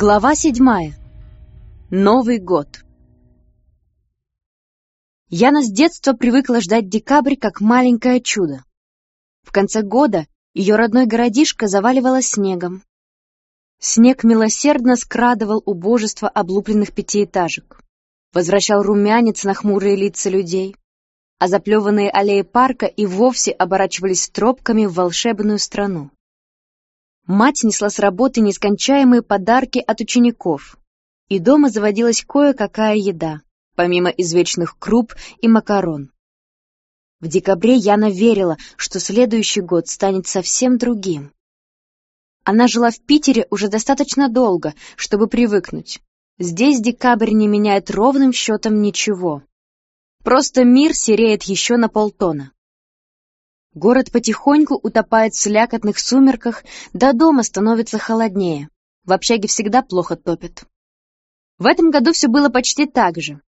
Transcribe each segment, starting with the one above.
Глава седьмая. Новый год. Яна с детства привыкла ждать декабрь как маленькое чудо. В конце года ее родной городишко заваливало снегом. Снег милосердно скрадывал убожество облупленных пятиэтажек, возвращал румянец на хмурые лица людей, а заплеванные аллеи парка и вовсе оборачивались тропками в волшебную страну. Мать несла с работы нескончаемые подарки от учеников, и дома заводилась кое-какая еда, помимо извечных круп и макарон. В декабре Яна верила, что следующий год станет совсем другим. Она жила в Питере уже достаточно долго, чтобы привыкнуть. Здесь декабрь не меняет ровным счетом ничего. Просто мир сереет еще на полтона. Город потихоньку утопает в слякотных сумерках, до дома становится холоднее. В общаге всегда плохо топят. В этом году все было почти так же.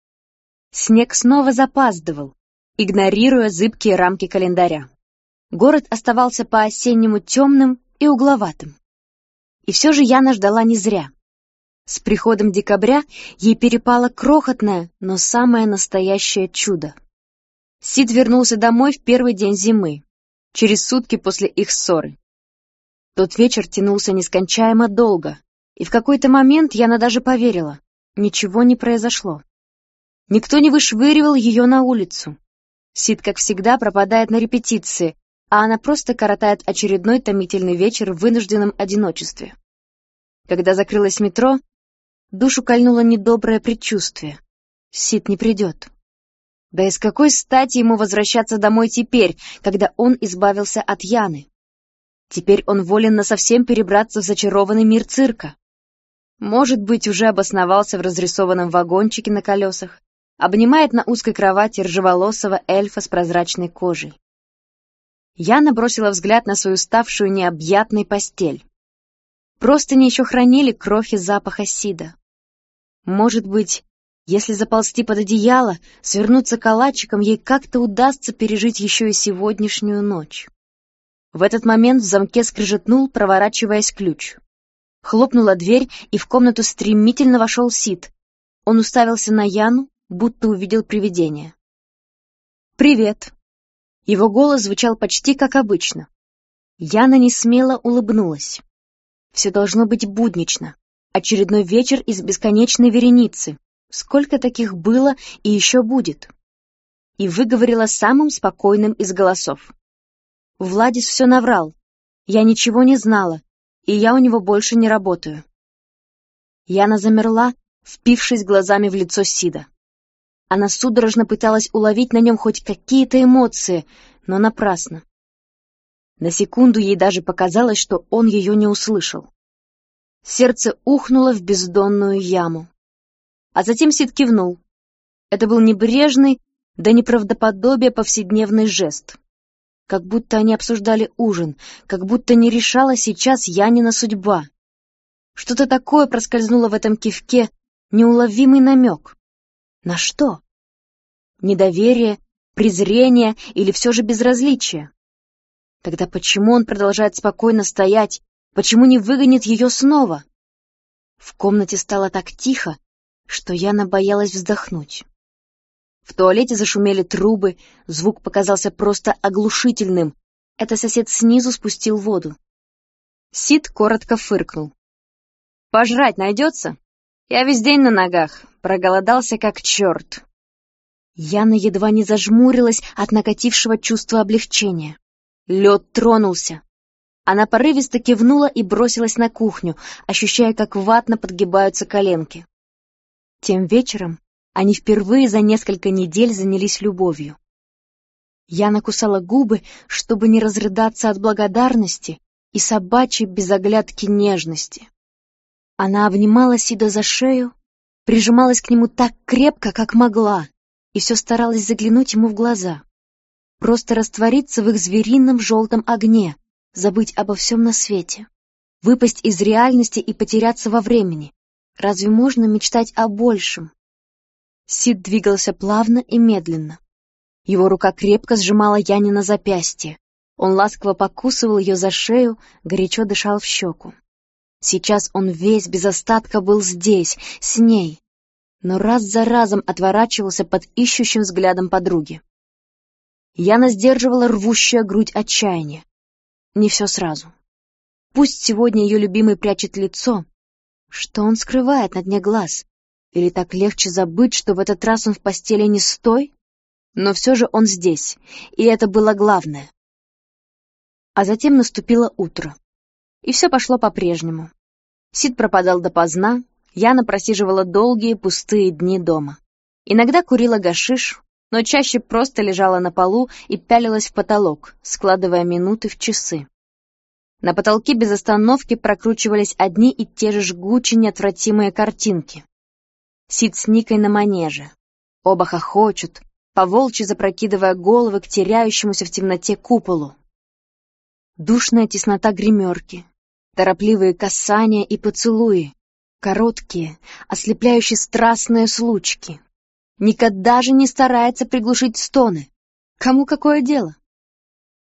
Снег снова запаздывал, игнорируя зыбкие рамки календаря. Город оставался по-осеннему темным и угловатым. И все же Яна ждала не зря. С приходом декабря ей перепало крохотное, но самое настоящее чудо. Сид вернулся домой в первый день зимы, через сутки после их ссоры. Тот вечер тянулся нескончаемо долго, и в какой-то момент Яна даже поверила, ничего не произошло. Никто не вышвыривал ее на улицу. Сид, как всегда, пропадает на репетиции, а она просто коротает очередной томительный вечер в вынужденном одиночестве. Когда закрылось метро, душу кольнуло недоброе предчувствие. Сид не придет. Да и с какой стати ему возвращаться домой теперь, когда он избавился от Яны? Теперь он волен насовсем перебраться в зачарованный мир цирка. Может быть, уже обосновался в разрисованном вагончике на колесах, обнимает на узкой кровати ржеволосого эльфа с прозрачной кожей. Яна бросила взгляд на свою ставшую необъятной постель. Просто не еще хранили крохи запаха сида. Может быть, если заползти под одеяло, свернуться калачиком, ей как-то удастся пережить еще и сегодняшнюю ночь. В этот момент в замке скрежетнул, проворачиваясь ключ. Хлопнула дверь, и в комнату стремительно вошел Сид. Он уставился на Яну, будто увидел привидение. «Привет!» Его голос звучал почти как обычно. Яна не смело улыбнулась. Все должно быть буднично. Очередной вечер из бесконечной вереницы. Сколько таких было и еще будет? И выговорила самым спокойным из голосов. Владис все наврал. Я ничего не знала, и я у него больше не работаю. Яна замерла, впившись глазами в лицо Сида. Она судорожно пыталась уловить на нем хоть какие-то эмоции, но напрасно. На секунду ей даже показалось, что он ее не услышал. Сердце ухнуло в бездонную яму. А затем Сид кивнул. Это был небрежный, да неправдоподобие повседневный жест. Как будто они обсуждали ужин, как будто не решала сейчас Янина судьба. Что-то такое проскользнуло в этом кивке, неуловимый намек. На что? Недоверие, презрение или все же безразличие? Тогда почему он продолжает спокойно стоять, почему не выгонит ее снова? В комнате стало так тихо, что Яна боялась вздохнуть. В туалете зашумели трубы, звук показался просто оглушительным. Это сосед снизу спустил воду. Сид коротко фыркнул. «Пожрать найдется? Я весь день на ногах, проголодался как черт». Яна едва не зажмурилась от накатившего чувства облегчения. Лед тронулся. Она порывисто кивнула и бросилась на кухню, ощущая, как ватно подгибаются коленки. Тем вечером они впервые за несколько недель занялись любовью. Я накусала губы, чтобы не разрыдаться от благодарности и собачьей безоглядки нежности. Она обнимала Сида за шею, прижималась к нему так крепко, как могла, и все старалась заглянуть ему в глаза. Просто раствориться в их зверином желтом огне, забыть обо всем на свете, выпасть из реальности и потеряться во времени, Разве можно мечтать о большем? Сид двигался плавно и медленно. Его рука крепко сжимала Яни на запястье. Он ласково покусывал ее за шею, горячо дышал в щеку. Сейчас он весь без остатка был здесь, с ней, но раз за разом отворачивался под ищущим взглядом подруги. Яна сдерживала рвущая грудь отчаяния. Не все сразу. Пусть сегодня ее любимый прячет лицо. Что он скрывает на дне глаз? Или так легче забыть, что в этот раз он в постели не стой? Но все же он здесь, и это было главное. А затем наступило утро. И все пошло по-прежнему. Сид пропадал допоздна, Яна просиживала долгие пустые дни дома. Иногда курила гашиш, но чаще просто лежала на полу и пялилась в потолок, складывая минуты в часы. На потолке без остановки прокручивались одни и те же жгучие неотвратимые картинки. Сид с Никой на манеже. Оба хохочут, поволчьи запрокидывая головы к теряющемуся в темноте куполу. Душная теснота гримерки, торопливые касания и поцелуи, короткие, ослепляющие страстные случки. Никогда же не старается приглушить стоны. Кому какое дело?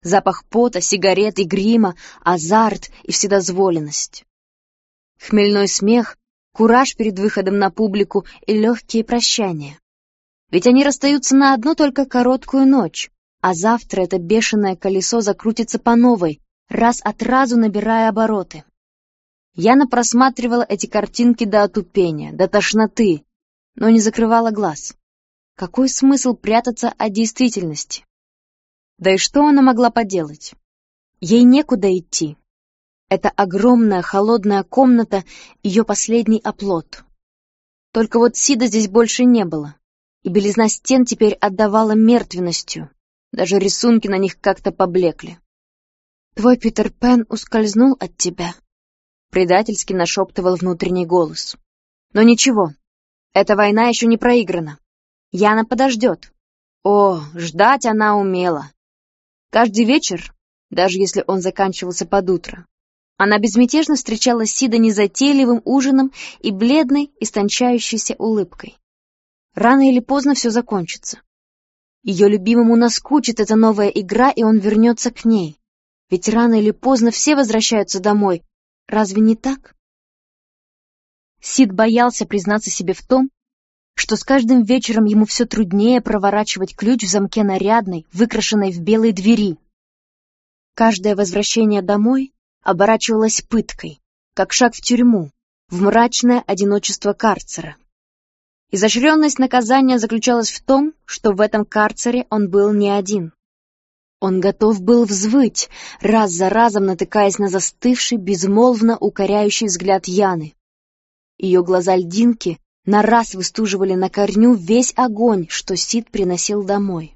Запах пота, сигарет и грима, азарт и вседозволенность. Хмельной смех, кураж перед выходом на публику и легкие прощания. Ведь они расстаются на одну только короткую ночь, а завтра это бешеное колесо закрутится по новой, раз от разу набирая обороты. Яна просматривала эти картинки до отупения, до тошноты, но не закрывала глаз. Какой смысл прятаться от действительности? Да и что она могла поделать? Ей некуда идти. Это огромная холодная комната — ее последний оплот. Только вот Сида здесь больше не было, и белизна стен теперь отдавала мертвенностью. Даже рисунки на них как-то поблекли. «Твой Питер Пен ускользнул от тебя», — предательски нашептывал внутренний голос. «Но ничего, эта война еще не проиграна. Яна подождет. О, ждать она умела. Каждый вечер, даже если он заканчивался под утро, она безмятежно встречала Сида незатейливым ужином и бледной, истончающейся улыбкой. Рано или поздно все закончится. Ее любимому наскучит эта новая игра, и он вернется к ней. Ведь рано или поздно все возвращаются домой. Разве не так? Сид боялся признаться себе в том, что с каждым вечером ему все труднее проворачивать ключ в замке нарядной, выкрашенной в белой двери. Каждое возвращение домой оборачивалось пыткой, как шаг в тюрьму, в мрачное одиночество карцера. Изощренность наказания заключалась в том, что в этом карцере он был не один. Он готов был взвыть, раз за разом натыкаясь на застывший, безмолвно укоряющий взгляд Яны. Ее глаза льдинки на раз выстуживали на корню весь огонь, что Сид приносил домой.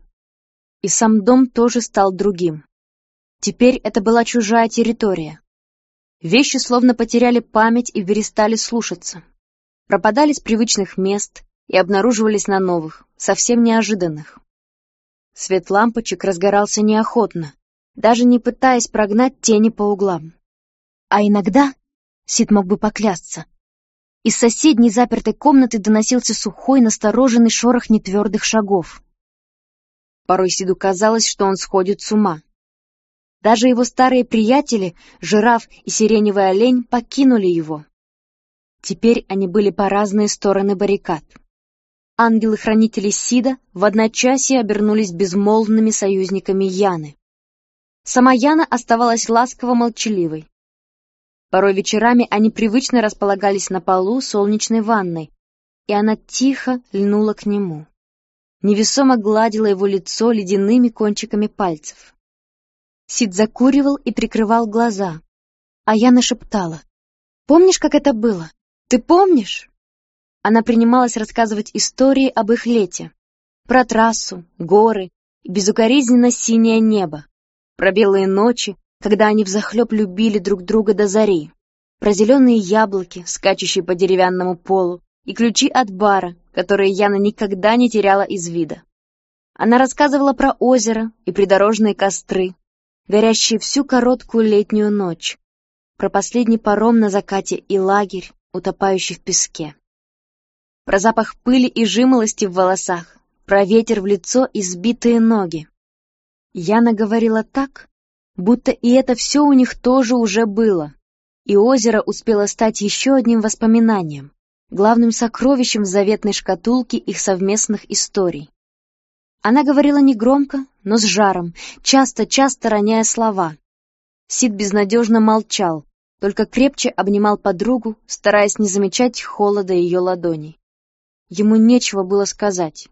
И сам дом тоже стал другим. Теперь это была чужая территория. Вещи словно потеряли память и перестали слушаться. Пропадали с привычных мест и обнаруживались на новых, совсем неожиданных. Свет лампочек разгорался неохотно, даже не пытаясь прогнать тени по углам. А иногда, Сид мог бы поклясться, из соседней запертой комнаты доносился сухой, настороженный шорох нетвердых шагов. Порой Сиду казалось, что он сходит с ума. Даже его старые приятели, жираф и сиреневый олень, покинули его. Теперь они были по разные стороны баррикад ангелы-хранители Сида в одночасье обернулись безмолвными союзниками Яны. Сама Яна оставалась ласково-молчаливой. Порой вечерами они привычно располагались на полу солнечной ванной, и она тихо льнула к нему. Невесомо гладила его лицо ледяными кончиками пальцев. Сид закуривал и прикрывал глаза, а Яна шептала. «Помнишь, как это было? Ты помнишь?» Она принималась рассказывать истории об их лете. Про трассу, горы безукоризненно синее небо. Про белые ночи, когда они взахлеб любили друг друга до зари. Про зеленые яблоки, скачущие по деревянному полу, и ключи от бара, которые Яна никогда не теряла из вида. Она рассказывала про озеро и придорожные костры, горящие всю короткую летнюю ночь, про последний паром на закате и лагерь, утопающий в песке про запах пыли и жимолости в волосах, про ветер в лицо и сбитые ноги. Яна говорила так, будто и это все у них тоже уже было. и озеро успело стать еще одним воспоминанием, главным сокровищем в заветной шкатулке их совместных историй. Она говорила негромко, но с жаром, часто-часто роняя слова. Сид безнадежно молчал, только крепче обнимал подругу, стараясь не замечать холода ее ладоней. Ему нечего было сказать.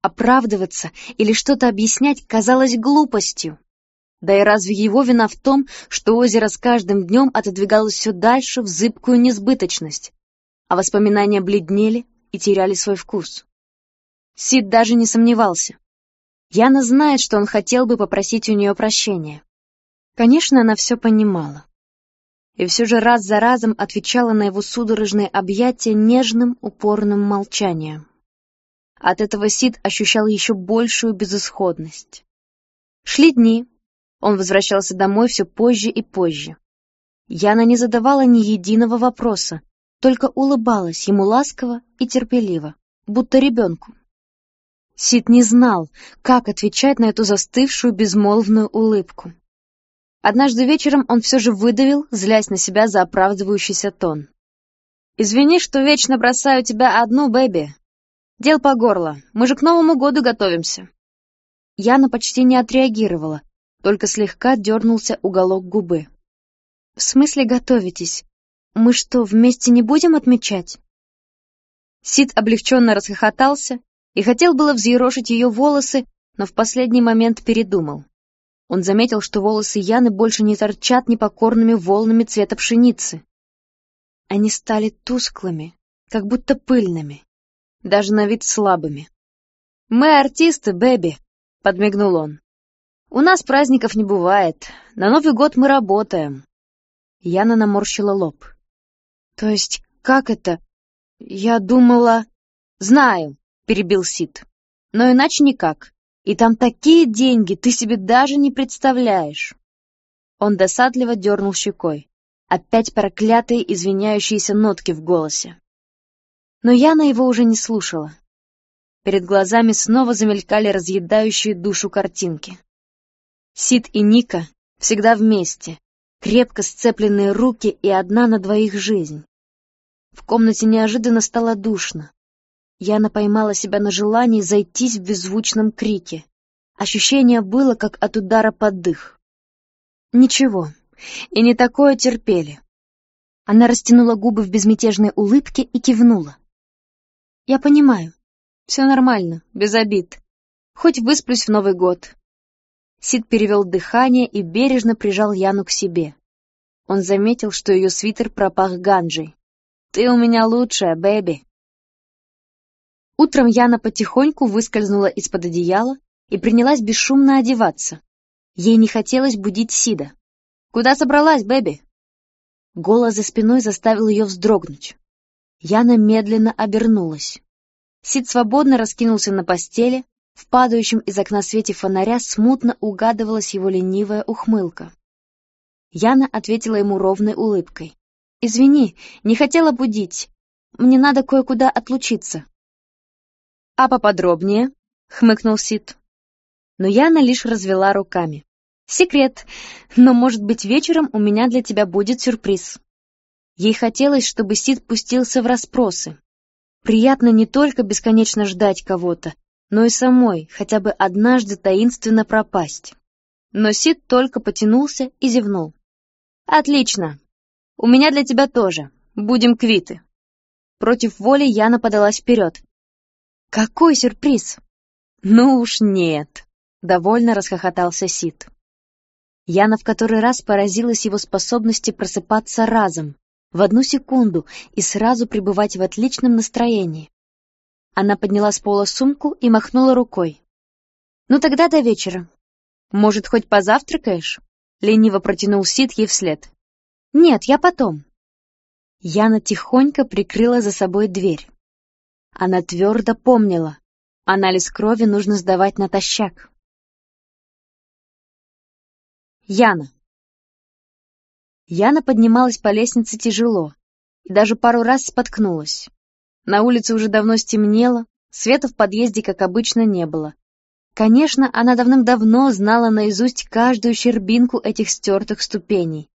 Оправдываться или что-то объяснять казалось глупостью. Да и разве его вина в том, что озеро с каждым днем отодвигалось все дальше в зыбкую несбыточность, а воспоминания бледнели и теряли свой вкус? Сид даже не сомневался. Яна знает, что он хотел бы попросить у нее прощения. Конечно, она все понимала. И все же раз за разом отвечала на его судорожные объятия нежным, упорным молчанием. От этого Сид ощущал еще большую безысходность. Шли дни, он возвращался домой все позже и позже. Яна не задавала ни единого вопроса, только улыбалась ему ласково и терпеливо, будто ребенку. Сид не знал, как отвечать на эту застывшую безмолвную улыбку. Однажды вечером он все же выдавил, злясь на себя за оправдывающийся тон. «Извини, что вечно бросаю тебя одну, Бэби. Дел по горло, мы же к Новому году готовимся». Яна почти не отреагировала, только слегка дернулся уголок губы. «В смысле готовитесь? Мы что, вместе не будем отмечать?» Сид облегченно расхохотался и хотел было взъерошить ее волосы, но в последний момент передумал. Он заметил, что волосы Яны больше не торчат непокорными волнами цвета пшеницы. Они стали тусклыми, как будто пыльными, даже на вид слабыми. «Мы артисты, Бэби», — подмигнул он. «У нас праздников не бывает. На Новый год мы работаем». Яна наморщила лоб. «То есть как это? Я думала...» «Знаю», — перебил Сид. «Но иначе никак. И там такие деньги, ты себе даже не представляешь!» Он досадливо дернул щекой. Опять проклятые извиняющиеся нотки в голосе. Но Яна его уже не слушала. Перед глазами снова замелькали разъедающие душу картинки. Сид и Ника всегда вместе, крепко сцепленные руки и одна на двоих жизнь. В комнате неожиданно стало душно. Яна поймала себя на желании зайтись в беззвучном крике. Ощущение было, как от удара под дых. Ничего, и не такое терпели. Она растянула губы в безмятежной улыбке и кивнула. «Я понимаю. Все нормально, без обид. Хоть высплюсь в Новый год». Сид перевел дыхание и бережно прижал Яну к себе. Он заметил, что ее свитер пропах ганджей. «Ты у меня лучшая, бэби!» Утром Яна потихоньку выскользнула из-под одеяла и принялась бесшумно одеваться. Ей не хотелось будить Сида. «Куда собралась, Бэби?» Голос за спиной заставил ее вздрогнуть. Яна медленно обернулась. Сид свободно раскинулся на постели, в падающем из окна свете фонаря смутно угадывалась его ленивая ухмылка. Яна ответила ему ровной улыбкой. «Извини, не хотела будить. Мне надо кое-куда отлучиться». «А поподробнее?» — хмыкнул Сид. Но Яна лишь развела руками. «Секрет, но, может быть, вечером у меня для тебя будет сюрприз». Ей хотелось, чтобы Сид пустился в расспросы. Приятно не только бесконечно ждать кого-то, но и самой хотя бы однажды таинственно пропасть. Но Сид только потянулся и зевнул. «Отлично. У меня для тебя тоже. Будем квиты». Против воли Яна подалась вперед. Какой сюрприз? Ну уж нет, довольно расхохотался Сид. Яна в который раз поразилась его способности просыпаться разом, в одну секунду и сразу пребывать в отличном настроении. Она подняла с пола сумку и махнула рукой. «Ну тогда до вечера. Может, хоть позавтракаешь?» Лениво протянул Сид ей вслед. «Нет, я потом». Яна тихонько прикрыла за собой дверь. Она твердо помнила, анализ крови нужно сдавать натощак. Яна. Яна поднималась по лестнице тяжело и даже пару раз споткнулась. На улице уже давно стемнело, света в подъезде, как обычно, не было. Конечно, она давным-давно знала наизусть каждую щербинку этих стертых ступеней.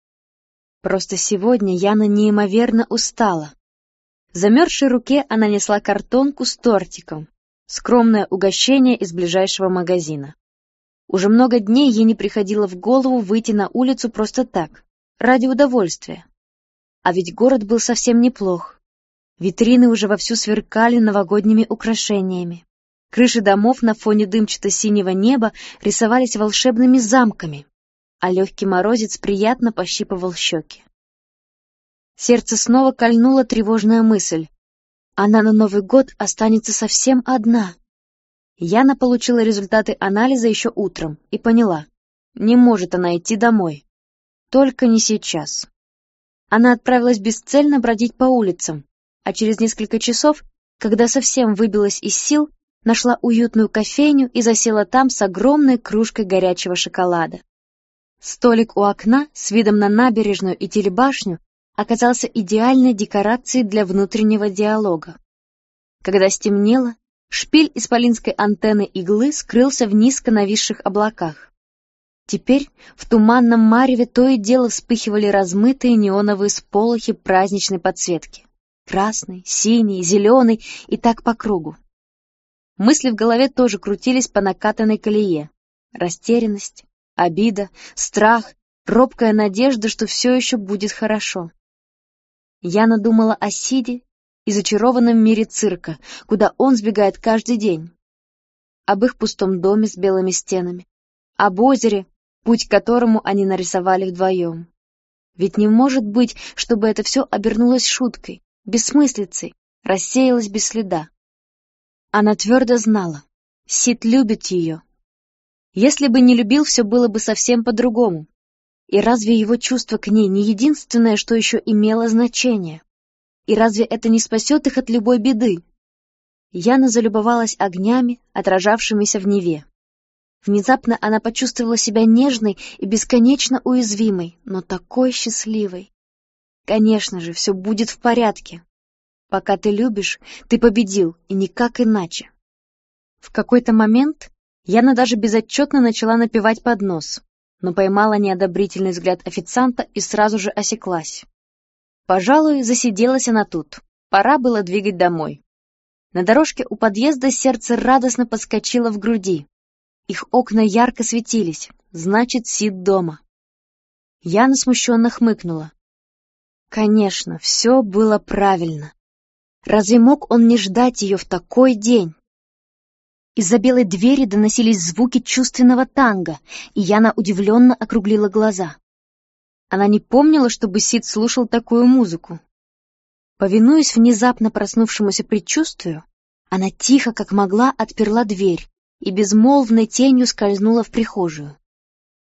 Просто сегодня Яна неимоверно устала. В замерзшей руке она несла картонку с тортиком, скромное угощение из ближайшего магазина. Уже много дней ей не приходило в голову выйти на улицу просто так, ради удовольствия. А ведь город был совсем неплох. Витрины уже вовсю сверкали новогодними украшениями. Крыши домов на фоне дымчато-синего неба рисовались волшебными замками, а легкий морозец приятно пощипывал щеки. Сердце снова кольнула тревожная мысль. Она на Новый год останется совсем одна. Яна получила результаты анализа еще утром и поняла, не может она идти домой. Только не сейчас. Она отправилась бесцельно бродить по улицам, а через несколько часов, когда совсем выбилась из сил, нашла уютную кофейню и засела там с огромной кружкой горячего шоколада. Столик у окна с видом на набережную и телебашню оказался идеальной декорацией для внутреннего диалога. Когда стемнело, шпиль исполинской антенны иглы скрылся в низко нависших облаках. Теперь в туманном мареве то и дело вспыхивали размытые неоновые сполохи праздничной подсветки. Красный, синий, зеленый и так по кругу. Мысли в голове тоже крутились по накатанной колее. Растерянность, обида, страх, робкая надежда, что все еще будет хорошо. Я надумала о Сиде и зачарованном мире цирка, куда он сбегает каждый день. Об их пустом доме с белыми стенами, об озере, путь к которому они нарисовали вдвоем. Ведь не может быть, чтобы это все обернулось шуткой, бессмыслицей, рассеялось без следа. Она твердо знала, Сид любит ее. Если бы не любил, все было бы совсем по-другому. И разве его чувство к ней не единственное, что еще имело значение? И разве это не спасет их от любой беды? Яна залюбовалась огнями, отражавшимися в Неве. Внезапно она почувствовала себя нежной и бесконечно уязвимой, но такой счастливой. Конечно же, все будет в порядке. Пока ты любишь, ты победил, и никак иначе. В какой-то момент Яна даже безотчетно начала напевать под нос но поймала неодобрительный взгляд официанта и сразу же осеклась. Пожалуй, засиделась она тут. Пора было двигать домой. На дорожке у подъезда сердце радостно подскочило в груди. Их окна ярко светились, значит, Сид дома. Яна смущенно хмыкнула. Конечно, все было правильно. Разве мог он не ждать ее в такой день? Из-за белой двери доносились звуки чувственного танго, и Яна удивленно округлила глаза. Она не помнила, чтобы Сид слушал такую музыку. Повинуясь внезапно проснувшемуся предчувствию, она тихо, как могла, отперла дверь и безмолвной тенью скользнула в прихожую.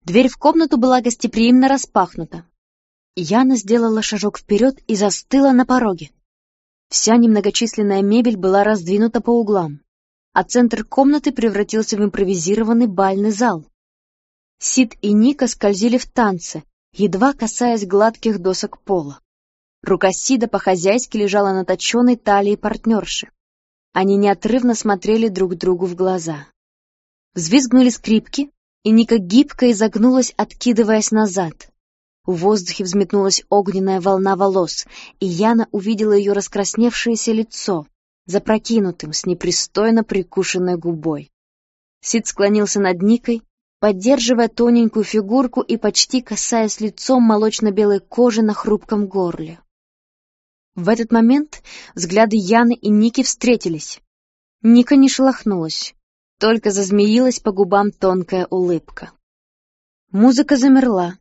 Дверь в комнату была гостеприимно распахнута. Яна сделала шажок вперед и застыла на пороге. Вся немногочисленная мебель была раздвинута по углам а центр комнаты превратился в импровизированный бальный зал. Сид и Ника скользили в танце, едва касаясь гладких досок пола. Рука Сида по-хозяйски лежала на точенной талии партнерши. Они неотрывно смотрели друг другу в глаза. Взвизгнули скрипки, и Ника гибко изогнулась, откидываясь назад. В воздухе взметнулась огненная волна волос, и Яна увидела ее раскрасневшееся лицо, запрокинутым, с непристойно прикушенной губой. Сид склонился над Никой, поддерживая тоненькую фигурку и почти касаясь лицом молочно-белой кожи на хрупком горле. В этот момент взгляды Яны и Ники встретились. Ника не шелохнулась, только зазмеилась по губам тонкая улыбка. Музыка замерла,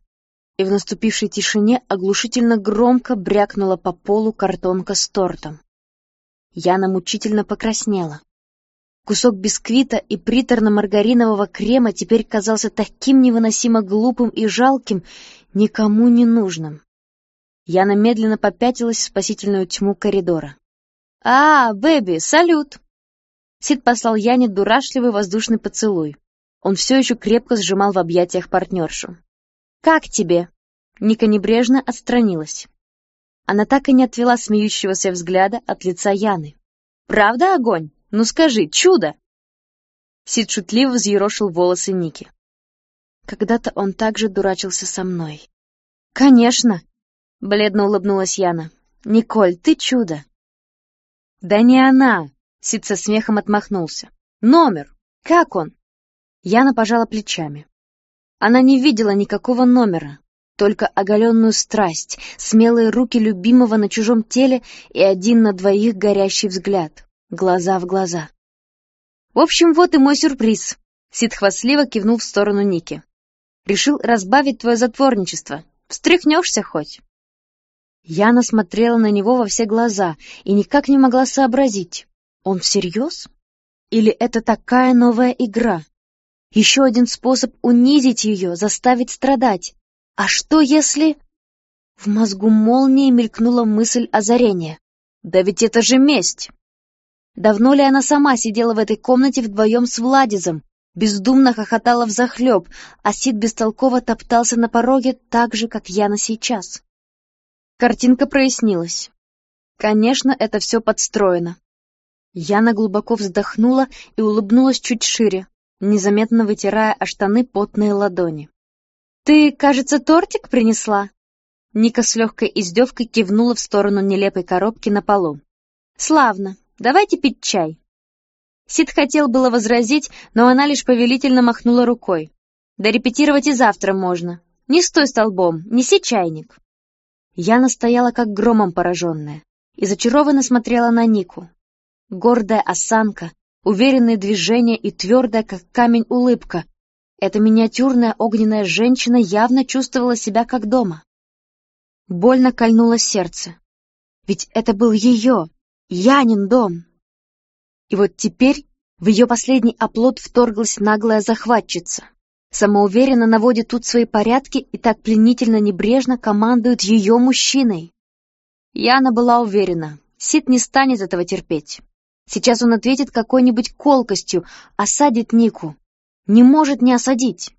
и в наступившей тишине оглушительно громко брякнула по полу картонка с тортом. Яна мучительно покраснела. Кусок бисквита и приторно-маргаринового крема теперь казался таким невыносимо глупым и жалким, никому не нужным. Яна медленно попятилась в спасительную тьму коридора. «А, Бэби, салют!» Сид послал Яне дурашливый воздушный поцелуй. Он все еще крепко сжимал в объятиях партнершу. «Как тебе?» Ника небрежно отстранилась. Она так и не отвела смеющегося взгляда от лица Яны. «Правда огонь? Ну скажи, чудо!» Сид шутливо взъерошил волосы Ники. Когда-то он также дурачился со мной. «Конечно!» Бледно улыбнулась Яна. «Николь, ты чудо!» «Да не она!» — Сид со смехом отмахнулся. «Номер! Как он?» Яна пожала плечами. Она не видела никакого номера, только оголенную страсть, смелые руки любимого на чужом теле и один на двоих горящий взгляд, глаза в глаза. «В общем, вот и мой сюрприз», — Сид хвастливо кивнул в сторону Ники. «Решил разбавить твое затворничество. Встряхнешься хоть?» Яна смотрела на него во все глаза и никак не могла сообразить, он всерьез? Или это такая новая игра? Еще один способ унизить ее, заставить страдать. А что если... В мозгу молнии мелькнула мысль озарения. Да ведь это же месть! Давно ли она сама сидела в этой комнате вдвоем с Владизом, бездумно хохотала взахлеб, а Сид бестолково топтался на пороге так же, как Яна сейчас? Картинка прояснилась. Конечно, это все подстроено. Яна глубоко вздохнула и улыбнулась чуть шире, незаметно вытирая о штаны потные ладони. «Ты, кажется, тортик принесла?» Ника с легкой издевкой кивнула в сторону нелепой коробки на полу. «Славно. Давайте пить чай». Сид хотел было возразить, но она лишь повелительно махнула рукой. «Да репетировать и завтра можно. Не стой столбом, неси чайник». Я стояла как громом пораженная и зачарованно смотрела на Нику. Гордая осанка, уверенные движения и твердая, как камень, улыбка. Эта миниатюрная огненная женщина явно чувствовала себя как дома. Больно кольнуло сердце. Ведь это был ее, Янин дом. И вот теперь в ее последний оплот вторглась наглая захватчица самоуверенно наводит тут свои порядки и так пленительно небрежно командует ее мужчиной. Яна была уверена, Сид не станет этого терпеть. Сейчас он ответит какой-нибудь колкостью, осадит Нику. Не может не осадить.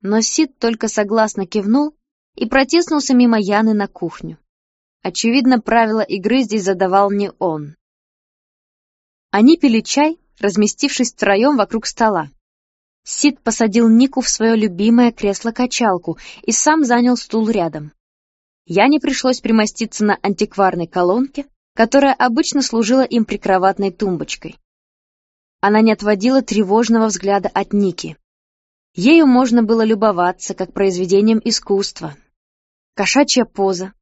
Но Сид только согласно кивнул и протиснулся мимо Яны на кухню. Очевидно, правила игры здесь задавал не он. Они пили чай, разместившись втроем вокруг стола. Сид посадил Нику в свое любимое кресло-качалку и сам занял стул рядом. Яне пришлось примоститься на антикварной колонке, которая обычно служила им прикроватной тумбочкой. Она не отводила тревожного взгляда от Ники. Ею можно было любоваться как произведением искусства. Кошачья поза,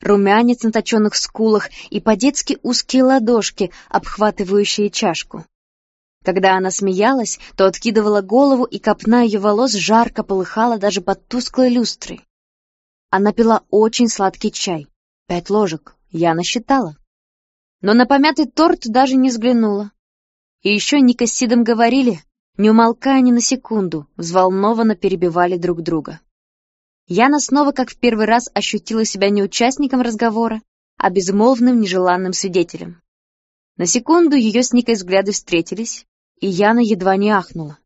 румянец на точенных скулах и по-детски узкие ладошки, обхватывающие чашку. Когда она смеялась, то откидывала голову, и копна ее волос жарко полыхала даже под тусклой люстрой. Она пила очень сладкий чай. Пять ложек, я насчитала. Но на помятый торт даже не взглянула. И еще Ника с Сидом говорили, не умолкая ни на секунду, взволнованно перебивали друг друга. Яна снова, как в первый раз, ощутила себя не участником разговора, а безмолвным нежеланным свидетелем. На секунду ее с Никой взгляды встретились, и Яна едва не ахнула.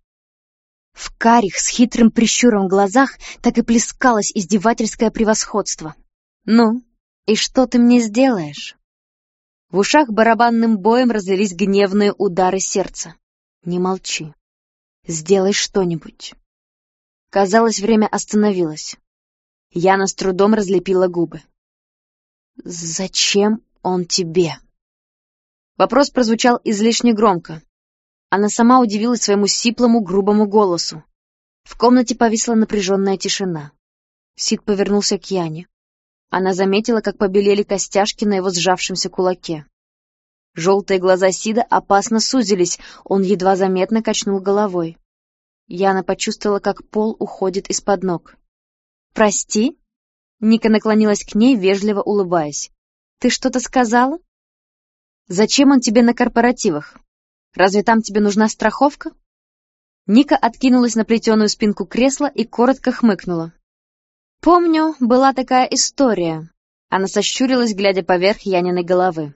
В карих с хитрым прищуром глазах так и плескалось издевательское превосходство. «Ну, и что ты мне сделаешь?» В ушах барабанным боем разлились гневные удары сердца. «Не молчи. Сделай что-нибудь». Казалось, время остановилось. Яна с трудом разлепила губы. «Зачем он тебе?» Вопрос прозвучал излишне громко, она сама удивилась своему сиплому, грубому голосу. В комнате повисла напряженная тишина. Сид повернулся к Яне. Она заметила, как побелели костяшки на его сжавшемся кулаке. Желтые глаза Сида опасно сузились, он едва заметно качнул головой. Яна почувствовала, как пол уходит из-под ног. «Прости?» Ника наклонилась к ней, вежливо улыбаясь. «Ты что-то сказала?» «Зачем он тебе на корпоративах?» Разве там тебе нужна страховка?» Ника откинулась на плетеную спинку кресла и коротко хмыкнула. «Помню, была такая история». Она сощурилась, глядя поверх Яниной головы.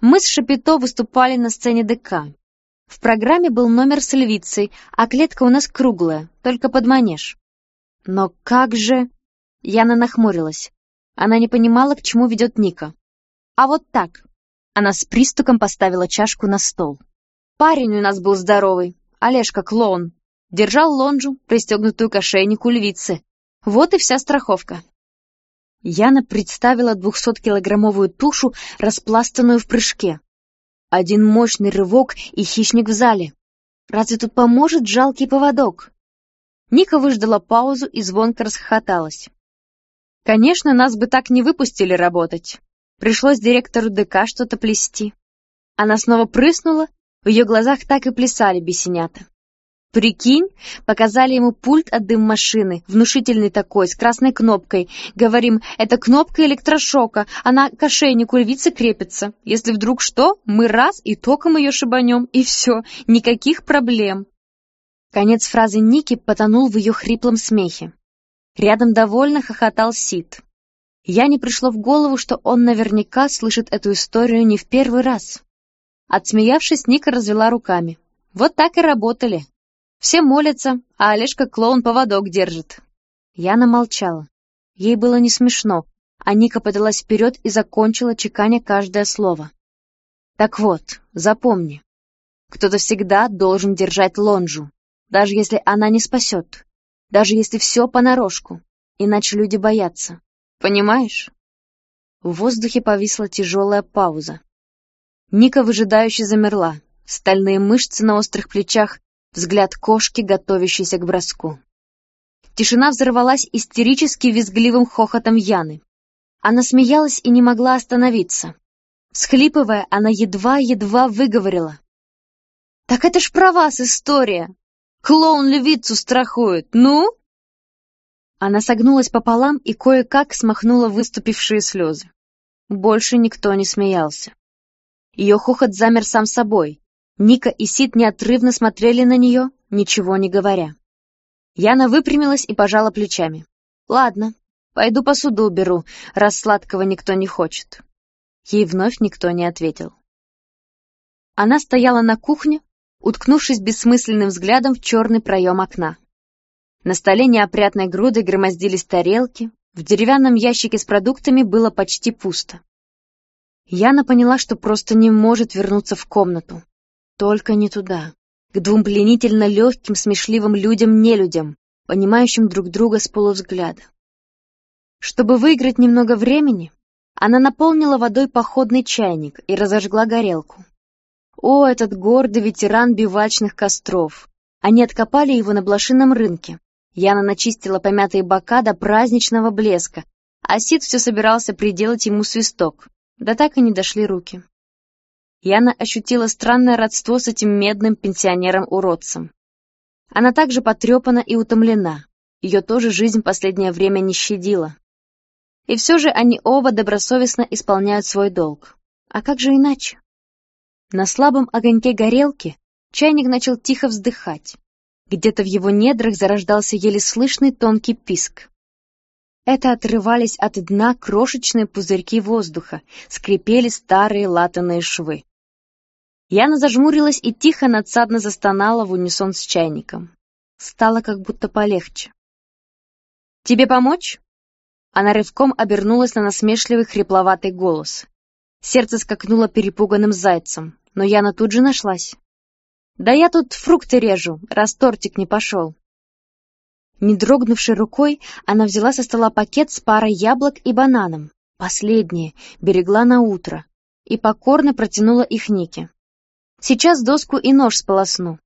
«Мы с Шапито выступали на сцене ДК. В программе был номер с львицей, а клетка у нас круглая, только под манеж. Но как же...» Яна нахмурилась. Она не понимала, к чему ведет Ника. «А вот так». Она с пристуком поставила чашку на стол. Парень у нас был здоровый, Олежка клоун. Держал лонжу, пристегнутую к ошейнику львицы. Вот и вся страховка. Яна представила двухсоткилограммовую тушу, распластанную в прыжке. Один мощный рывок и хищник в зале. Разве тут поможет жалкий поводок? Ника выждала паузу и звонко расхохоталась. Конечно, нас бы так не выпустили работать. Пришлось директору ДК что-то плести. Она снова прыснула, в ее глазах так и плясали бесенята. Прикинь, показали ему пульт от дым-машины, внушительный такой, с красной кнопкой. Говорим, это кнопка электрошока, она к ошейнику львицы крепится. Если вдруг что, мы раз и током ее шибанем, и все, никаких проблем. Конец фразы Ники потонул в ее хриплом смехе. Рядом довольно хохотал Сид. Я не пришло в голову, что он наверняка слышит эту историю не в первый раз. Отсмеявшись, Ника развела руками. Вот так и работали. Все молятся, а Олежка клоун поводок держит. Яна молчала. Ей было не смешно, а Ника подалась вперед и закончила, чеканя каждое слово. Так вот, запомни, кто-то всегда должен держать лонжу, даже если она не спасет, даже если все понарошку, иначе люди боятся. Понимаешь? В воздухе повисла тяжелая пауза. Ника выжидающе замерла, стальные мышцы на острых плечах взгляд кошки, готовящейся к броску. Тишина взорвалась истерически визгливым хохотом Яны. Она смеялась и не могла остановиться. Схлипывая, она едва-едва выговорила. «Так это ж про вас история! Клоун львицу страхует, ну?» Она согнулась пополам и кое-как смахнула выступившие слезы. Больше никто не смеялся. Ее хохот замер сам собой, Ника и Сид неотрывно смотрели на нее, ничего не говоря. Яна выпрямилась и пожала плечами. «Ладно, пойду посуду уберу, раз сладкого никто не хочет». Ей вновь никто не ответил. Она стояла на кухне, уткнувшись бессмысленным взглядом в черный проем окна. На столе неопрятной грудой громоздились тарелки, в деревянном ящике с продуктами было почти пусто. Яна поняла, что просто не может вернуться в комнату. Только не туда. К двум пленительно легким, смешливым людям-нелюдям, понимающим друг друга с полувзгляда. Чтобы выиграть немного времени, она наполнила водой походный чайник и разожгла горелку. О, этот гордый ветеран бивачных костров! Они откопали его на блошином рынке. Яна начистила помятые бока до праздничного блеска, а Сид все собирался приделать ему свисток. Да так и не дошли руки. Яна ощутила странное родство с этим медным пенсионером-уродцем. Она также потрепана и утомлена. Ее тоже жизнь последнее время не щадила. И все же они оба добросовестно исполняют свой долг. А как же иначе? На слабом огоньке горелки чайник начал тихо вздыхать. Где-то в его недрах зарождался еле слышный тонкий писк. Это отрывались от дна крошечные пузырьки воздуха, скрипели старые латаные швы. Яна зажмурилась и тихо надсадно застонала в унисон с чайником. Стало как будто полегче. «Тебе помочь?» Она рывком обернулась на насмешливый хрипловатый голос. Сердце скакнуло перепуганным зайцем, но Яна тут же нашлась. «Да я тут фрукты режу, раз тортик не пошел». Не дрогнувшей рукой, она взяла со стола пакет с парой яблок и бананом. Последние, берегла на утро, и покорно протянула их Нике. Сейчас доску и нож сполосну.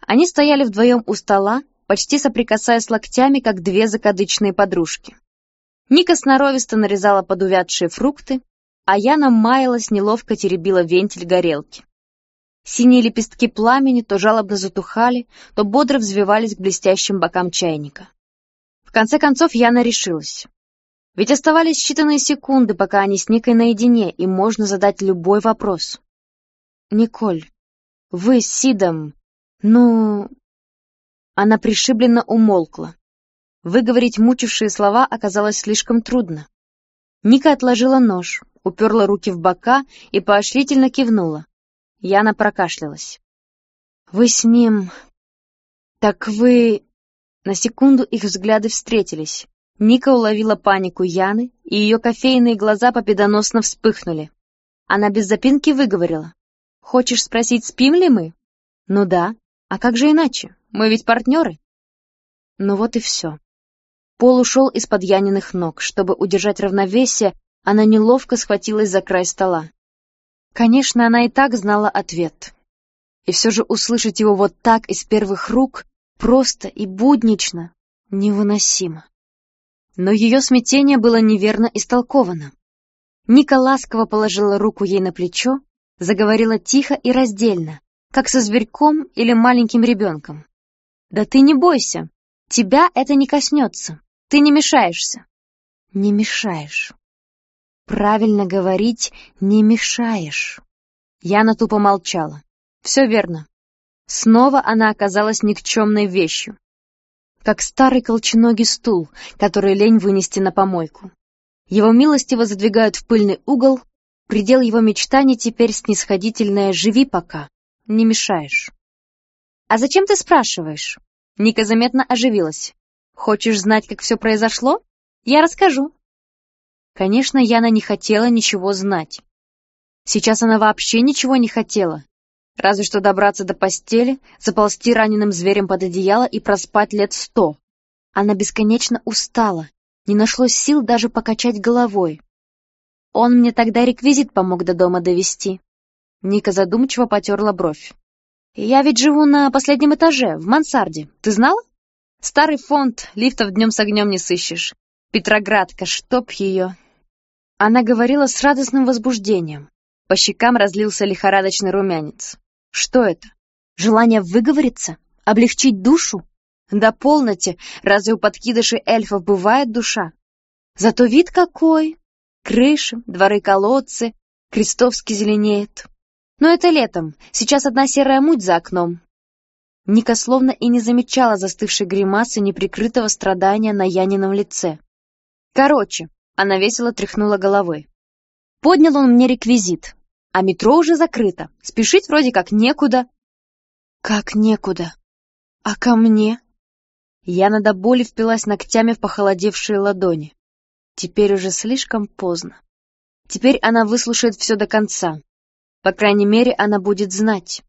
Они стояли вдвоем у стола, почти соприкасаясь локтями, как две закадычные подружки. Ника сноровисто нарезала подувядшие фрукты, а Яна маялась, неловко теребила вентиль горелки. Синие лепестки пламени то жалобно затухали, то бодро взвивались к блестящим бокам чайника. В конце концов Яна решилась. Ведь оставались считанные секунды, пока они с Никой наедине, и можно задать любой вопрос. «Николь, вы с Сидом, ну...» Она пришибленно умолкла. Выговорить мучившие слова оказалось слишком трудно. Ника отложила нож, уперла руки в бока и поощрительно кивнула. Яна прокашлялась. «Вы с ним... Так вы...» На секунду их взгляды встретились. Ника уловила панику Яны, и ее кофейные глаза победоносно вспыхнули. Она без запинки выговорила. Хочешь спросить, спим ли мы? Ну да. А как же иначе? Мы ведь партнеры. Ну вот и все. Пол ушел из-под Яниных ног. Чтобы удержать равновесие, она неловко схватилась за край стола. Конечно, она и так знала ответ. И все же услышать его вот так из первых рук, просто и буднично, невыносимо. Но ее смятение было неверно истолковано. Ника ласково положила руку ей на плечо, заговорила тихо и раздельно, как со зверьком или маленьким ребенком. «Да ты не бойся, тебя это не коснется, ты не мешаешься». «Не мешаешь». Правильно говорить «не мешаешь». Яна тупо молчала. Все верно. Снова она оказалась никчемной вещью. Как старый колченогий стул, который лень вынести на помойку. Его милостиво задвигают в пыльный угол, предел его мечтаний теперь снисходительное «живи пока, не мешаешь». «А зачем ты спрашиваешь?» Ника заметно оживилась. «Хочешь знать, как все произошло? Я расскажу». Конечно, Яна не хотела ничего знать. Сейчас она вообще ничего не хотела. Разве что добраться до постели, заползти раненым зверем под одеяло и проспать лет сто. Она бесконечно устала, не нашлось сил даже покачать головой. Он мне тогда реквизит помог до дома довести. Ника задумчиво потерла бровь. «Я ведь живу на последнем этаже, в мансарде. Ты знала? Старый фонд, лифтов днем с огнем не сыщешь. Петроградка, чтоб ее...» Она говорила с радостным возбуждением. По щекам разлился лихорадочный румянец. Что это? Желание выговориться? Облегчить душу? Да полноте, разве у подкидышей эльфов бывает душа? Зато вид какой! Крыши, дворы-колодцы, крестовский зеленеет. Но это летом, сейчас одна серая муть за окном. Ника словно и не замечала застывшей гримасы неприкрытого страдания на Янином лице. Короче, она весело тряхнула головой. Поднял он мне реквизит, а метро уже закрыто, спешить вроде как некуда. Как некуда? А ко мне? Яна до боли впилась ногтями в похолодевшие ладони. Теперь уже слишком поздно. Теперь она выслушает все до конца. По крайней мере, она будет знать.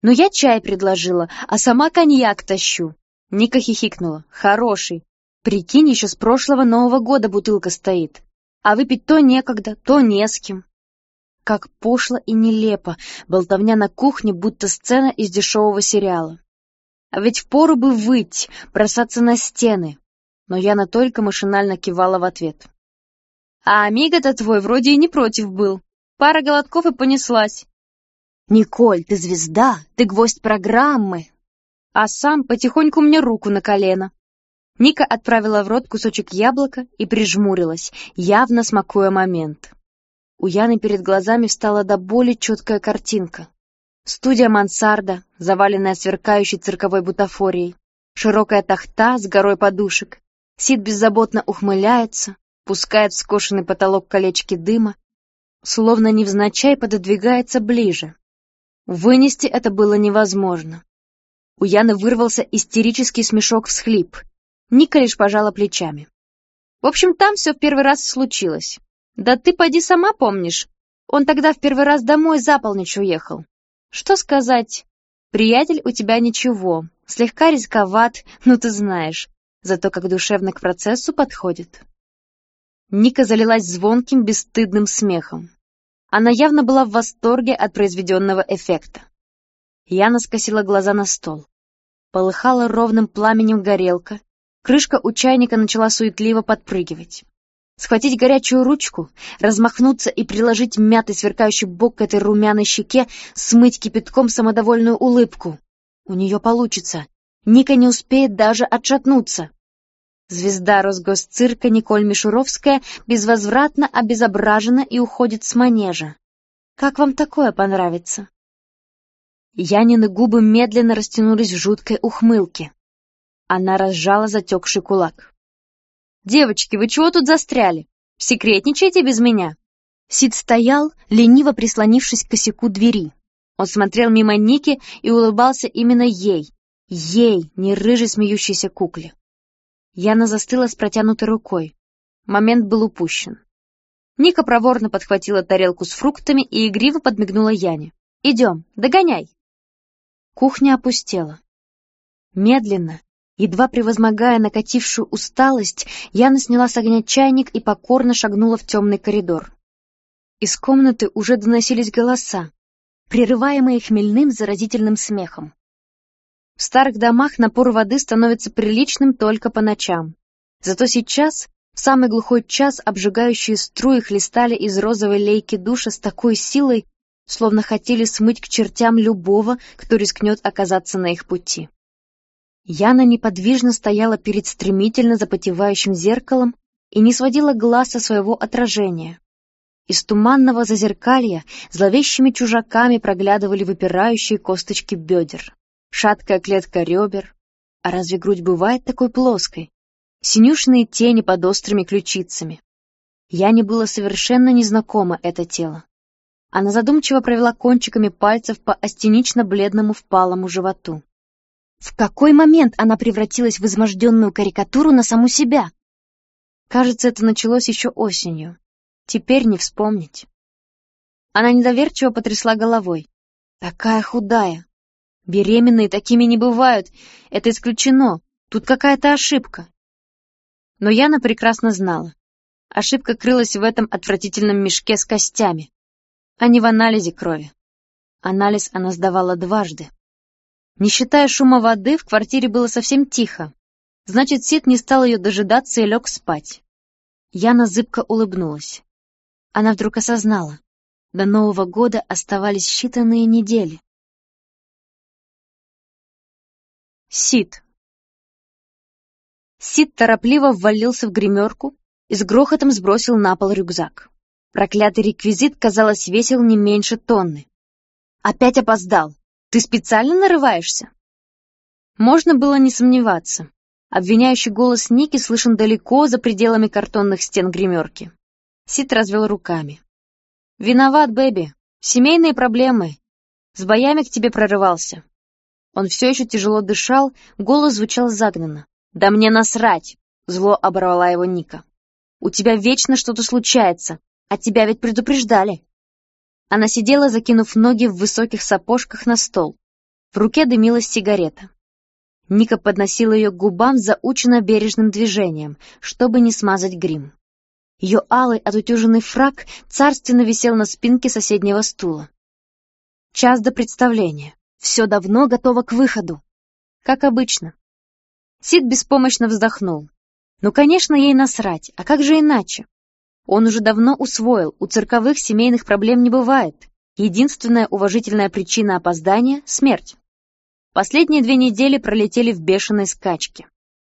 «Ну, я чай предложила, а сама коньяк тащу». Ника хихикнула. «Хороший. Прикинь, еще с прошлого Нового года бутылка стоит. А выпить то некогда, то не с кем». Как пошло и нелепо, болтовня на кухне, будто сцена из дешевого сериала. А ведь впору бы выть, бросаться на стены. Но Яна только машинально кивала в ответ. А Амиго-то твой вроде и не против был. Пара голодков и понеслась. «Николь, ты звезда, ты гвоздь программы!» А сам потихоньку мне руку на колено. Ника отправила в рот кусочек яблока и прижмурилась, явно смакуя момент. У Яны перед глазами встала до боли четкая картинка. Студия мансарда, заваленная сверкающей цирковой бутафорией, широкая тахта с горой подушек. Сид беззаботно ухмыляется, пускает в скошенный потолок колечки дыма, словно невзначай пододвигается ближе. Вынести это было невозможно. У Яны вырвался истерический смешок-всхлип. Ника лишь пожала плечами. В общем, там все в первый раз случилось. Да ты поди сама помнишь. Он тогда в первый раз домой за полночь уехал. Что сказать? Приятель у тебя ничего, слегка рисковат, ну ты знаешь, зато как душевно к процессу подходит. Ника залилась звонким, бесстыдным смехом. Она явно была в восторге от произведенного эффекта. Яна скосила глаза на стол. Полыхала ровным пламенем горелка, крышка у чайника начала суетливо подпрыгивать. Схватить горячую ручку, размахнуться и приложить мятый сверкающий бок к этой румяной щеке, смыть кипятком самодовольную улыбку. У нее получится. Ника не успеет даже отшатнуться. Звезда Росгосцирка Николь Мишуровская безвозвратно обезображена и уходит с манежа. Как вам такое понравится? Янины губы медленно растянулись в жуткой ухмылке. Она разжала затекший кулак. «Девочки, вы чего тут застряли? Секретничаете без меня?» Сид стоял, лениво прислонившись к косяку двери. Он смотрел мимо Ники и улыбался именно ей. Ей, не рыжей смеющейся кукле. Яна застыла с протянутой рукой. Момент был упущен. Ника проворно подхватила тарелку с фруктами и игриво подмигнула Яне. «Идем, догоняй!» Кухня опустела. Медленно, Едва превозмогая накатившую усталость, Яна сняла с огня чайник и покорно шагнула в темный коридор. Из комнаты уже доносились голоса, прерываемые хмельным заразительным смехом. В старых домах напор воды становится приличным только по ночам. Зато сейчас, в самый глухой час, обжигающие струи хлестали из розовой лейки душа с такой силой, словно хотели смыть к чертям любого, кто рискнет оказаться на их пути. Яна неподвижно стояла перед стремительно запотевающим зеркалом и не сводила глаз со своего отражения. Из туманного зазеркалья зловещими чужаками проглядывали выпирающие косточки бедер, шаткая клетка ребер. А разве грудь бывает такой плоской? Синюшные тени под острыми ключицами. Яне было совершенно незнакомо это тело. Она задумчиво провела кончиками пальцев по астенично-бледному впалому животу. В какой момент она превратилась в изможденную карикатуру на саму себя? Кажется, это началось еще осенью. Теперь не вспомнить. Она недоверчиво потрясла головой. Такая худая. Беременные такими не бывают. Это исключено. Тут какая-то ошибка. Но Яна прекрасно знала. Ошибка крылась в этом отвратительном мешке с костями, а не в анализе крови. Анализ она сдавала дважды. Не считая шума воды, в квартире было совсем тихо. Значит, Сид не стал ее дожидаться и лег спать. Яна зыбко улыбнулась. Она вдруг осознала. До Нового года оставались считанные недели. Сид. Сид торопливо ввалился в гримерку и с грохотом сбросил на пол рюкзак. Проклятый реквизит, казалось, весил не меньше тонны. Опять опоздал. Ты специально нарываешься?» Можно было не сомневаться. Обвиняющий голос Ники слышен далеко за пределами картонных стен гримерки. Сид развел руками. «Виноват, Бэби. Семейные проблемы. С боями к тебе прорывался». Он все еще тяжело дышал, голос звучал загнанно. «Да мне насрать!» — зло оборвала его Ника. «У тебя вечно что-то случается, а тебя ведь предупреждали». Она сидела, закинув ноги в высоких сапожках на стол. В руке дымилась сигарета. Ника подносила ее к губам заученно бережным движением, чтобы не смазать грим. Ее алый отутюженный фраг царственно висел на спинке соседнего стула. Час до представления. Все давно готово к выходу. Как обычно. Сид беспомощно вздохнул. Ну, конечно, ей насрать, а как же иначе? Он уже давно усвоил, у цирковых семейных проблем не бывает. Единственная уважительная причина опоздания — смерть. Последние две недели пролетели в бешеной скачке.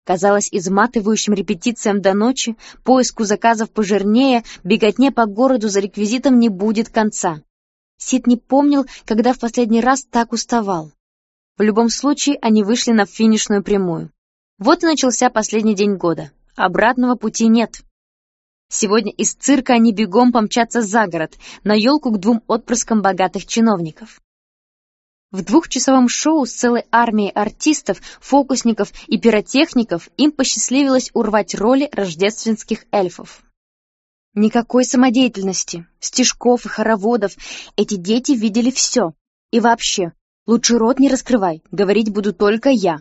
Казалось, изматывающим репетициям до ночи, поиску заказов пожирнее, беготне по городу за реквизитом не будет конца. Сид не помнил, когда в последний раз так уставал. В любом случае, они вышли на финишную прямую. Вот и начался последний день года. Обратного пути нет. Сегодня из цирка они бегом помчатся за город, на елку к двум отпрыскам богатых чиновников. В двухчасовом шоу с целой армией артистов, фокусников и пиротехников им посчастливилось урвать роли рождественских эльфов. Никакой самодеятельности, стишков и хороводов. Эти дети видели все. И вообще, лучше рот не раскрывай, говорить буду только я.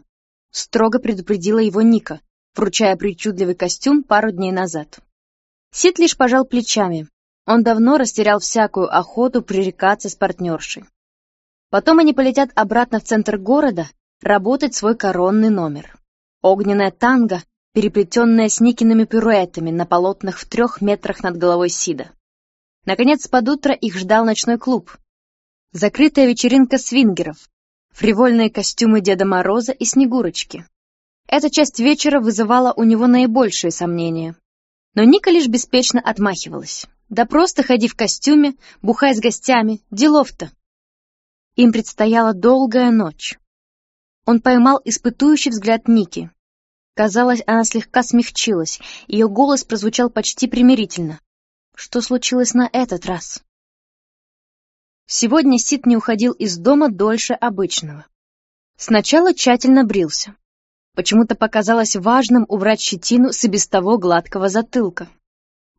Строго предупредила его Ника, вручая причудливый костюм пару дней назад. Сид лишь пожал плечами. Он давно растерял всякую охоту пререкаться с партнершей. Потом они полетят обратно в центр города работать свой коронный номер. Огненная танго, переплетенная с Никиными пируэтами на полотнах в трех метрах над головой Сида. Наконец, под утро их ждал ночной клуб. Закрытая вечеринка свингеров, фривольные костюмы Деда Мороза и Снегурочки. Эта часть вечера вызывала у него наибольшие сомнения. Но Ника лишь беспечно отмахивалась. Да просто ходи в костюме, бухай с гостями, делов-то. Им предстояла долгая ночь. Он поймал испытующий взгляд Ники. Казалось, она слегка смягчилась, ее голос прозвучал почти примирительно. Что случилось на этот раз? Сегодня Сид не уходил из дома дольше обычного. Сначала тщательно брился. Почему-то показалось важным убрать щетину с и без того гладкого затылка.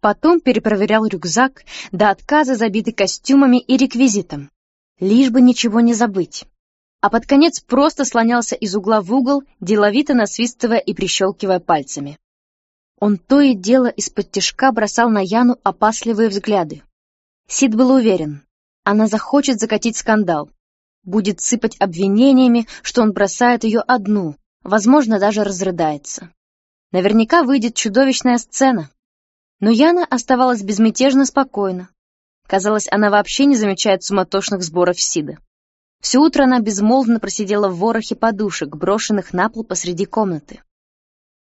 Потом перепроверял рюкзак, до отказа забитый костюмами и реквизитом. Лишь бы ничего не забыть. А под конец просто слонялся из угла в угол, деловито насвистывая и прищелкивая пальцами. Он то и дело из-под тишка бросал на Яну опасливые взгляды. Сид был уверен, она захочет закатить скандал, будет сыпать обвинениями, что он бросает ее одну, возможно, даже разрыдается. Наверняка выйдет чудовищная сцена. Но Яна оставалась безмятежно спокойна. Казалось, она вообще не замечает суматошных сборов Сида. Все утро она безмолвно просидела в ворохе подушек, брошенных на пол посреди комнаты.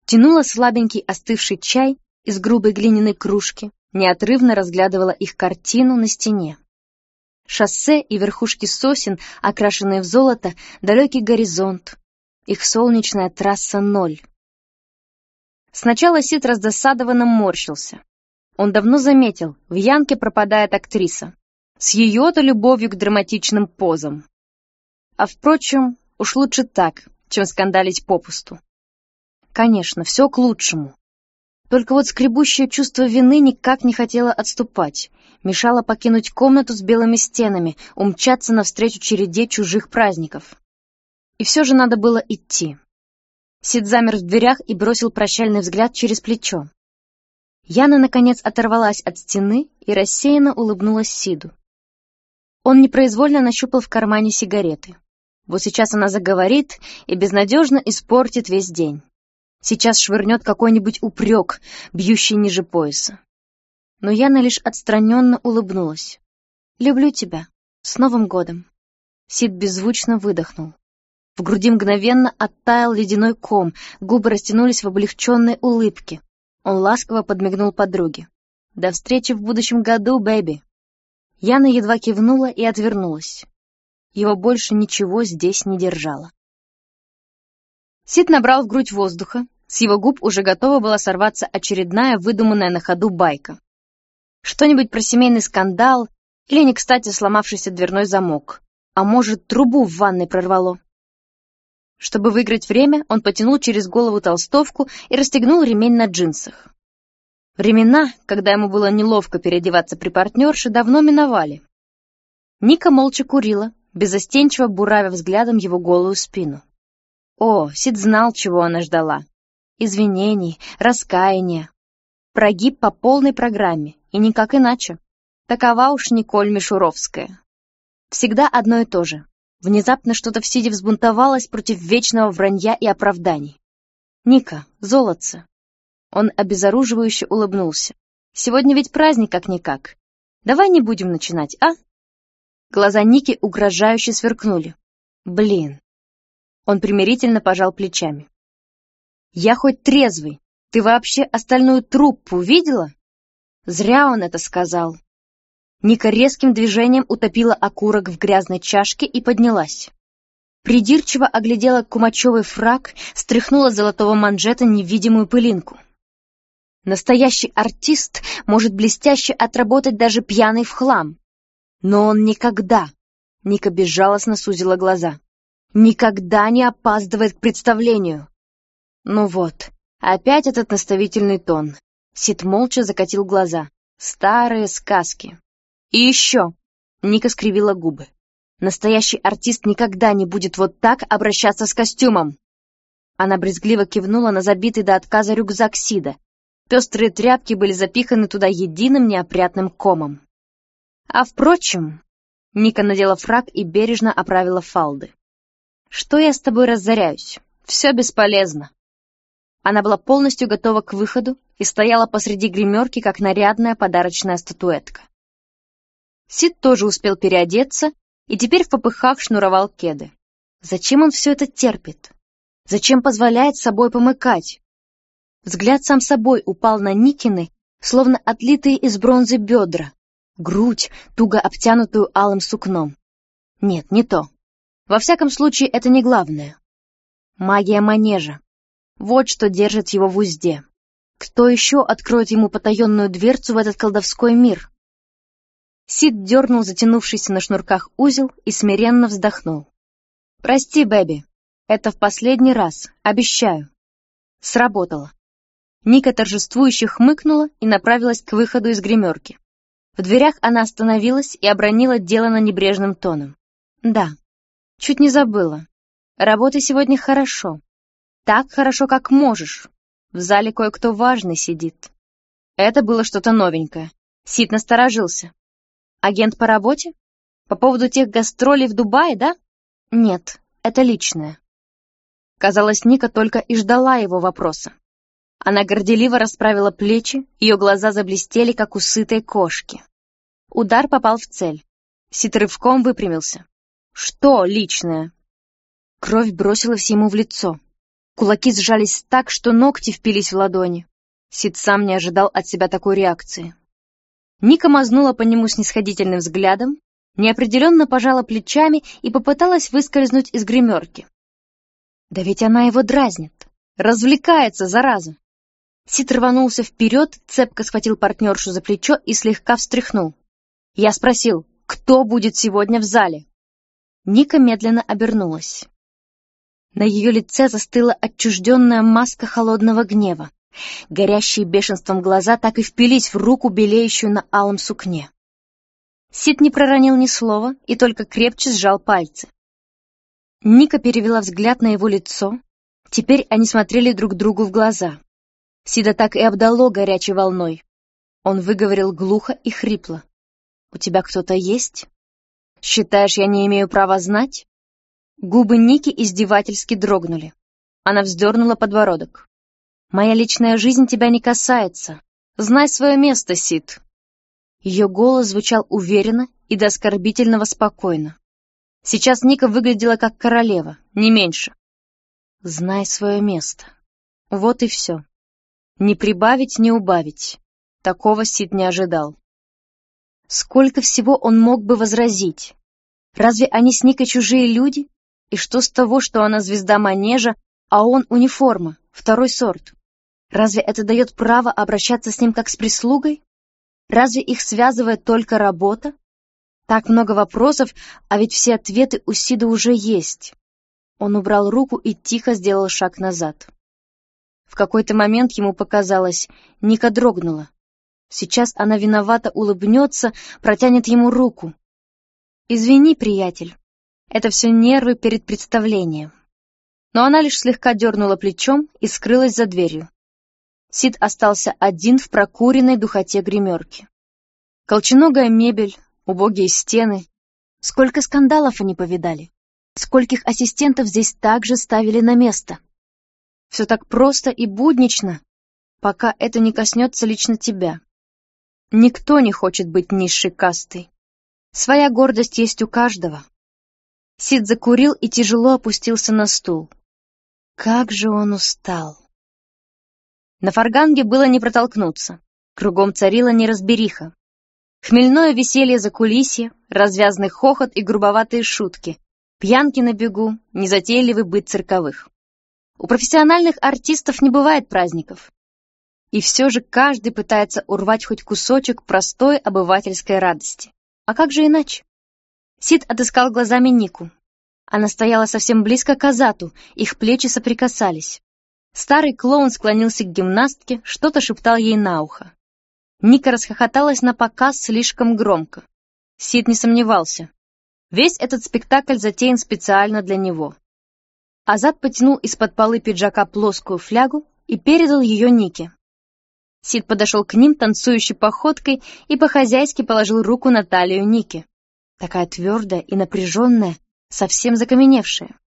Тянула слабенький остывший чай из грубой глиняной кружки, неотрывно разглядывала их картину на стене. Шоссе и верхушки сосен, окрашенные в золото, далекий горизонт. Их солнечная трасса ноль. Сначала Сид раздосадованно морщился. Он давно заметил, в Янке пропадает актриса. С ее-то любовью к драматичным позам. А впрочем, уж лучше так, чем скандалить попусту. Конечно, все к лучшему. Только вот скребущее чувство вины никак не хотело отступать, мешало покинуть комнату с белыми стенами, умчаться навстречу череде чужих праздников. И все же надо было идти. Сид замер в дверях и бросил прощальный взгляд через плечо. Яна, наконец, оторвалась от стены и рассеянно улыбнулась Сиду. Он непроизвольно нащупал в кармане сигареты. Вот сейчас она заговорит и безнадежно испортит весь день. Сейчас швырнет какой-нибудь упрек, бьющий ниже пояса. Но Яна лишь отстраненно улыбнулась. «Люблю тебя. С Новым годом!» Сид беззвучно выдохнул. В груди мгновенно оттаял ледяной ком, губы растянулись в облегченной улыбке. Он ласково подмигнул подруге. «До встречи в будущем году, бэби!» Яна едва кивнула и отвернулась. Его больше ничего здесь не держало. Сид набрал в грудь воздуха, с его губ уже готова была сорваться очередная выдуманная на ходу байка. Что-нибудь про семейный скандал или не кстати сломавшийся дверной замок. А может, трубу в ванной прорвало. Чтобы выиграть время, он потянул через голову толстовку и расстегнул ремень на джинсах. Времена, когда ему было неловко переодеваться при партнерше, давно миновали. Ника молча курила, безостенчиво буравя взглядом его голую спину. О, Сид знал, чего она ждала извинений, раскаяния. Прогиб по полной программе, и никак иначе. Такова уж Николь Мишуровская. Всегда одно и то же. Внезапно что-то в Сиде взбунтовалось против вечного вранья и оправданий. «Ника, золотце!» Он обезоруживающе улыбнулся. «Сегодня ведь праздник как-никак. Давай не будем начинать, а?» Глаза Ники угрожающе сверкнули. «Блин!» Он примирительно пожал плечами. Я хоть трезвый. Ты вообще остальную труппу видела? Зря он это сказал. Ника резким движением утопила окурок в грязной чашке и поднялась. Придирчиво оглядела кумачевый фраг, стряхнула золотого манжета невидимую пылинку. Настоящий артист может блестяще отработать даже пьяный в хлам. Но он никогда, Ника безжалостно сузила глаза, никогда не опаздывает к представлению. Ну вот, опять этот наставительный тон. Сид молча закатил глаза. Старые сказки. И еще. Ника скривила губы. Настоящий артист никогда не будет вот так обращаться с костюмом. Она брезгливо кивнула на забитый до отказа рюкзак Сида. Пестрые тряпки были запиханы туда единым неопрятным комом. А впрочем, Ника надела фраг и бережно оправила фалды. Что я с тобой разоряюсь? Все бесполезно. Она была полностью готова к выходу и стояла посреди гримерки, как нарядная подарочная статуэтка. Сид тоже успел переодеться и теперь в попыхах шнуровал кеды. Зачем он все это терпит? Зачем позволяет собой помыкать? Взгляд сам собой упал на Никины, словно отлитые из бронзы бедра, грудь, туго обтянутую алым сукном. Нет, не то. Во всяком случае, это не главное. Магия манежа. Вот что держит его в узде. Кто еще откроет ему потаенную дверцу в этот колдовской мир? Сид дернул затянувшийся на шнурках узел и смиренно вздохнул. «Прости, Бэби, это в последний раз, обещаю». Сработало. Ника торжествующе хмыкнула и направилась к выходу из гримерки. В дверях она остановилась и обронила дело на небрежным тоном. «Да, Чуть не забыла. Работай сегодня хорошо. Так хорошо, как можешь. В зале кое-кто важный сидит. Это было что-то новенькое. Сид насторожился. Агент по работе? По поводу тех гастролей в Дубае, да? Нет, это личное. Казалось, Ника только и ждала его вопроса. Она горделиво расправила плечи, ее глаза заблестели, как у сытой кошки. Удар попал в цель. Сид рывком выпрямился. «Что личное?» Кровь бросилась ему в лицо. Кулаки сжались так, что ногти впились в ладони. Сид сам не ожидал от себя такой реакции. Ника мазнула по нему снисходительным взглядом, неопределенно пожала плечами и попыталась выскользнуть из гримерки. Да ведь она его дразнит, развлекается, зараза. Сид рванулся вперед, цепко схватил партнершу за плечо и слегка встряхнул. Я спросил, кто будет сегодня в зале? Ника медленно обернулась. На ее лице застыла отчужденная маска холодного гнева. Горящие бешенством глаза так и впились в руку, белеющую на алом сукне. Сид не проронил ни слова и только крепче сжал пальцы. Ника перевела взгляд на его лицо. Теперь они смотрели друг другу в глаза. Сида так и обдало горячей волной. Он выговорил глухо и хрипло. «У тебя кто-то есть? Считаешь, я не имею права знать?» Губы Ники издевательски дрогнули. Она вздернула подбородок. Моя личная жизнь тебя не касается. Знай свое место, Сид. Ее голос звучал уверенно и до оскорбительного спокойно. Сейчас Ника выглядела как королева, не меньше. Знай свое место. Вот и все. Не прибавить, не убавить. Такого Сид не ожидал. Сколько всего он мог бы возразить? Разве они с Никой чужие люди? И что с того, что она звезда манежа, а он униформа, второй сорт? Разве это дает право обращаться с ним как с прислугой? Разве их связывает только работа? Так много вопросов, а ведь все ответы у Сида уже есть. Он убрал руку и тихо сделал шаг назад. В какой-то момент ему показалось, Ника дрогнула. Сейчас она виновато улыбнется, протянет ему руку. «Извини, приятель, это все нервы перед представлением». Но она лишь слегка дернула плечом и скрылась за дверью. Сид остался один в прокуренной духоте гримерки. Колченогая мебель, убогие стены. Сколько скандалов они повидали. Скольких ассистентов здесь также ставили на место. Все так просто и буднично, пока это не коснется лично тебя. Никто не хочет быть низшей кастой. Своя гордость есть у каждого. Сид закурил и тяжело опустился на стул. Как же он устал. На фарганге было не протолкнуться. Кругом царила неразбериха. Хмельное веселье за кулисье, развязный хохот и грубоватые шутки, пьянки на бегу, незатейливый быт цирковых. У профессиональных артистов не бывает праздников. И все же каждый пытается урвать хоть кусочек простой обывательской радости. А как же иначе? Сид отыскал глазами Нику. Она стояла совсем близко к Азату, их плечи соприкасались. Старый клоун склонился к гимнастке, что-то шептал ей на ухо. Ника расхохоталась на показ слишком громко. Сид не сомневался. Весь этот спектакль затеян специально для него. Азат потянул из-под полы пиджака плоскую флягу и передал ее Нике. Сид подошел к ним танцующей походкой и по-хозяйски положил руку на талию Ники. Такая твердая и напряженная, совсем закаменевшая.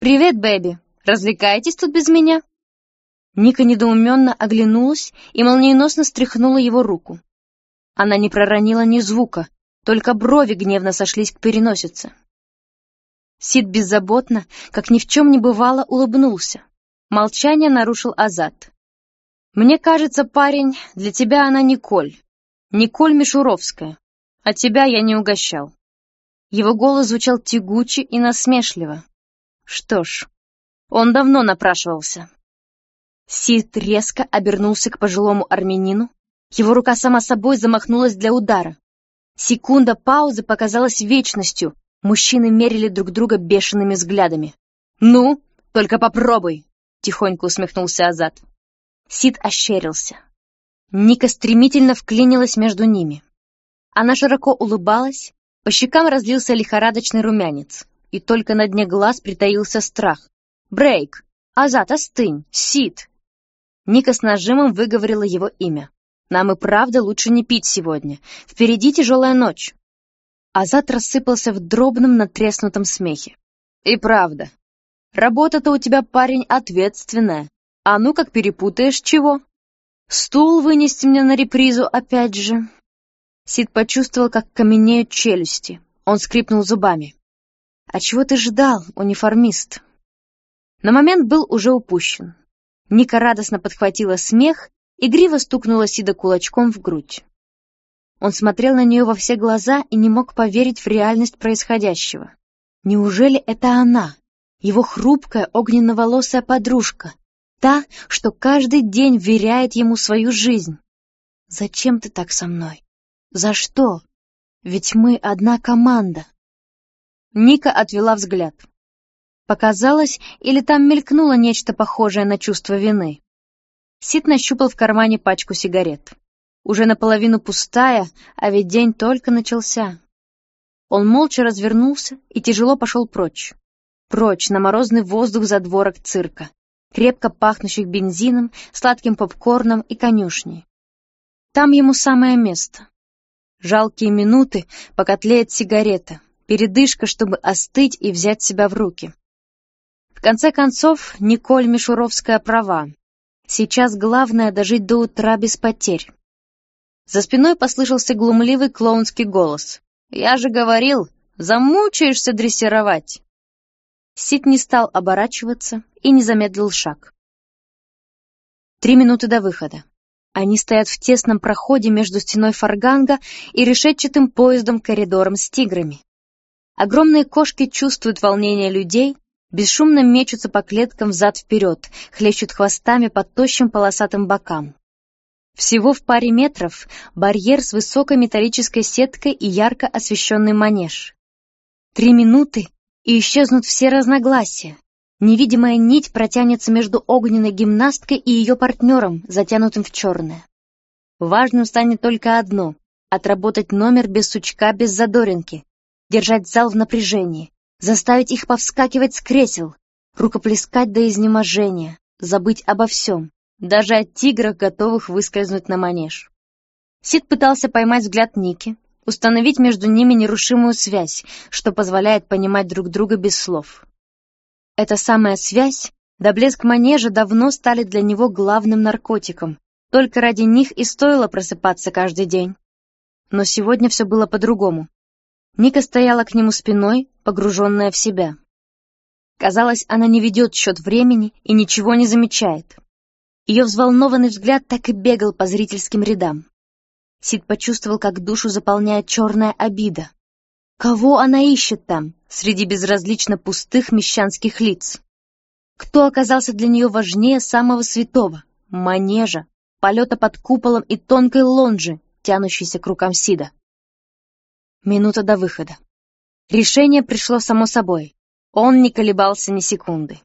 «Привет, Бэби! Развлекаетесь тут без меня?» Ника недоуменно оглянулась и молниеносно стряхнула его руку. Она не проронила ни звука, только брови гневно сошлись к переносице. Сид беззаботно, как ни в чем не бывало, улыбнулся. Молчание нарушил Азат. «Мне кажется, парень, для тебя она Николь. Николь Мишуровская. А тебя я не угощал». Его голос звучал тягуче и насмешливо. Что ж, он давно напрашивался. Сид резко обернулся к пожилому армянину. Его рука сама собой замахнулась для удара. Секунда паузы показалась вечностью. Мужчины мерили друг друга бешеными взглядами. «Ну, только попробуй!» — тихонько усмехнулся Азат. Сид ощерился. Ника стремительно вклинилась между ними. Она широко улыбалась, по щекам разлился лихорадочный румянец. и только на дне глаз притаился страх. «Брейк! Азат, остынь! Сид!» Ника с нажимом выговорила его имя. «Нам и правда лучше не пить сегодня. Впереди тяжелая ночь». Азат рассыпался в дробном натреснутом смехе. «И правда. Работа-то у тебя, парень, ответственная. А ну как перепутаешь чего? Стул вынести мне на репризу опять же». Сид почувствовал, как каменеют челюсти. Он скрипнул зубами. «А чего ты ждал, униформист?» Но момент был уже упущен. Ника радостно подхватила смех, игриво стукнула Сида кулачком в грудь. Он смотрел на нее во все глаза и не мог поверить в реальность происходящего. Неужели это она, его хрупкая огненно-волосая подружка, та, что каждый день вверяет ему свою жизнь? «Зачем ты так со мной? За что? Ведь мы одна команда». Ника отвела взгляд. Показалось, или там мелькнуло нечто похожее на чувство вины. Сид нащупал в кармане пачку сигарет. Уже наполовину пустая, а ведь день только начался. Он молча развернулся и тяжело пошел прочь. Прочь на морозный воздух задворок цирка, крепко пахнущих бензином, сладким попкорном и конюшней. Там ему самое место. Жалкие минуты, пока тлеет сигарета, передышка, чтобы остыть и взять себя в руки. В конце концов, Николь Мишуровская права. Сейчас главное дожить до утра без потерь. За спиной послышался глумливый клоунский голос. «Я же говорил, замучаешься дрессировать!» Сид не стал оборачиваться и не замедлил шаг. Три минуты до выхода. Они стоят в тесном проходе между стеной фарганга и решетчатым поездом-коридором с тиграми. Огромные кошки чувствуют волнение людей, бесшумно мечутся по клеткам взад-вперед, хлещут хвостами по тощим полосатым бокам. Всего в паре метров барьер с высокой металлической сеткой и ярко освещенный манеж. Три минуты, и исчезнут все разногласия. Невидимая нить протянется между огненной гимнасткой и ее партнером, затянутым в черное. Важным станет только одно — отработать номер без сучка, без задоринки, держать зал в напряжении, заставить их повскакивать с кресел, рукоплескать до изнеможения, забыть обо всем, даже от тиграх, готовых выскользнуть на манеж. Сид пытался поймать взгляд Ники, установить между ними нерушимую связь, что позволяет понимать друг друга без слов. Эта самая связь, да блеск манежа давно стали для него главным наркотиком, только ради них и стоило просыпаться каждый день. Но сегодня все было по-другому. Ника стояла к нему спиной, погруженная в себя. Казалось, она не ведет счет времени и ничего не замечает. Ее взволнованный взгляд так и бегал по зрительским рядам. Сид почувствовал, как душу заполняет черная обида. Кого она ищет там, среди безразлично пустых мещанских лиц? Кто оказался для нее важнее самого святого, манежа, полета под куполом и тонкой лонжи, тянущейся к рукам Сида? Минута до выхода. Решение пришло само собой. Он не колебался ни секунды.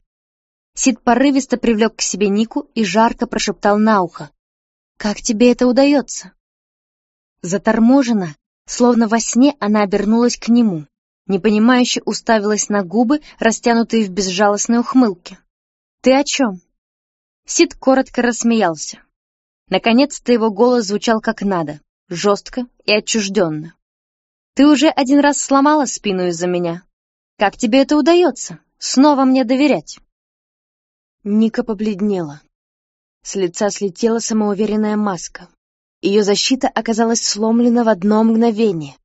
Сид порывисто привлек к себе Нику и жарко прошептал на ухо. «Как тебе это удается?» Заторможена, словно во сне она обернулась к нему, непонимающе уставилась на губы, растянутые в безжалостной ухмылке. «Ты о чем?» Сид коротко рассмеялся. Наконец-то его голос звучал как надо, жестко и отчужденно. Ты уже один раз сломала спину из-за меня. Как тебе это удается? Снова мне доверять?» Ника побледнела. С лица слетела самоуверенная маска. Ее защита оказалась сломлена в одно мгновение.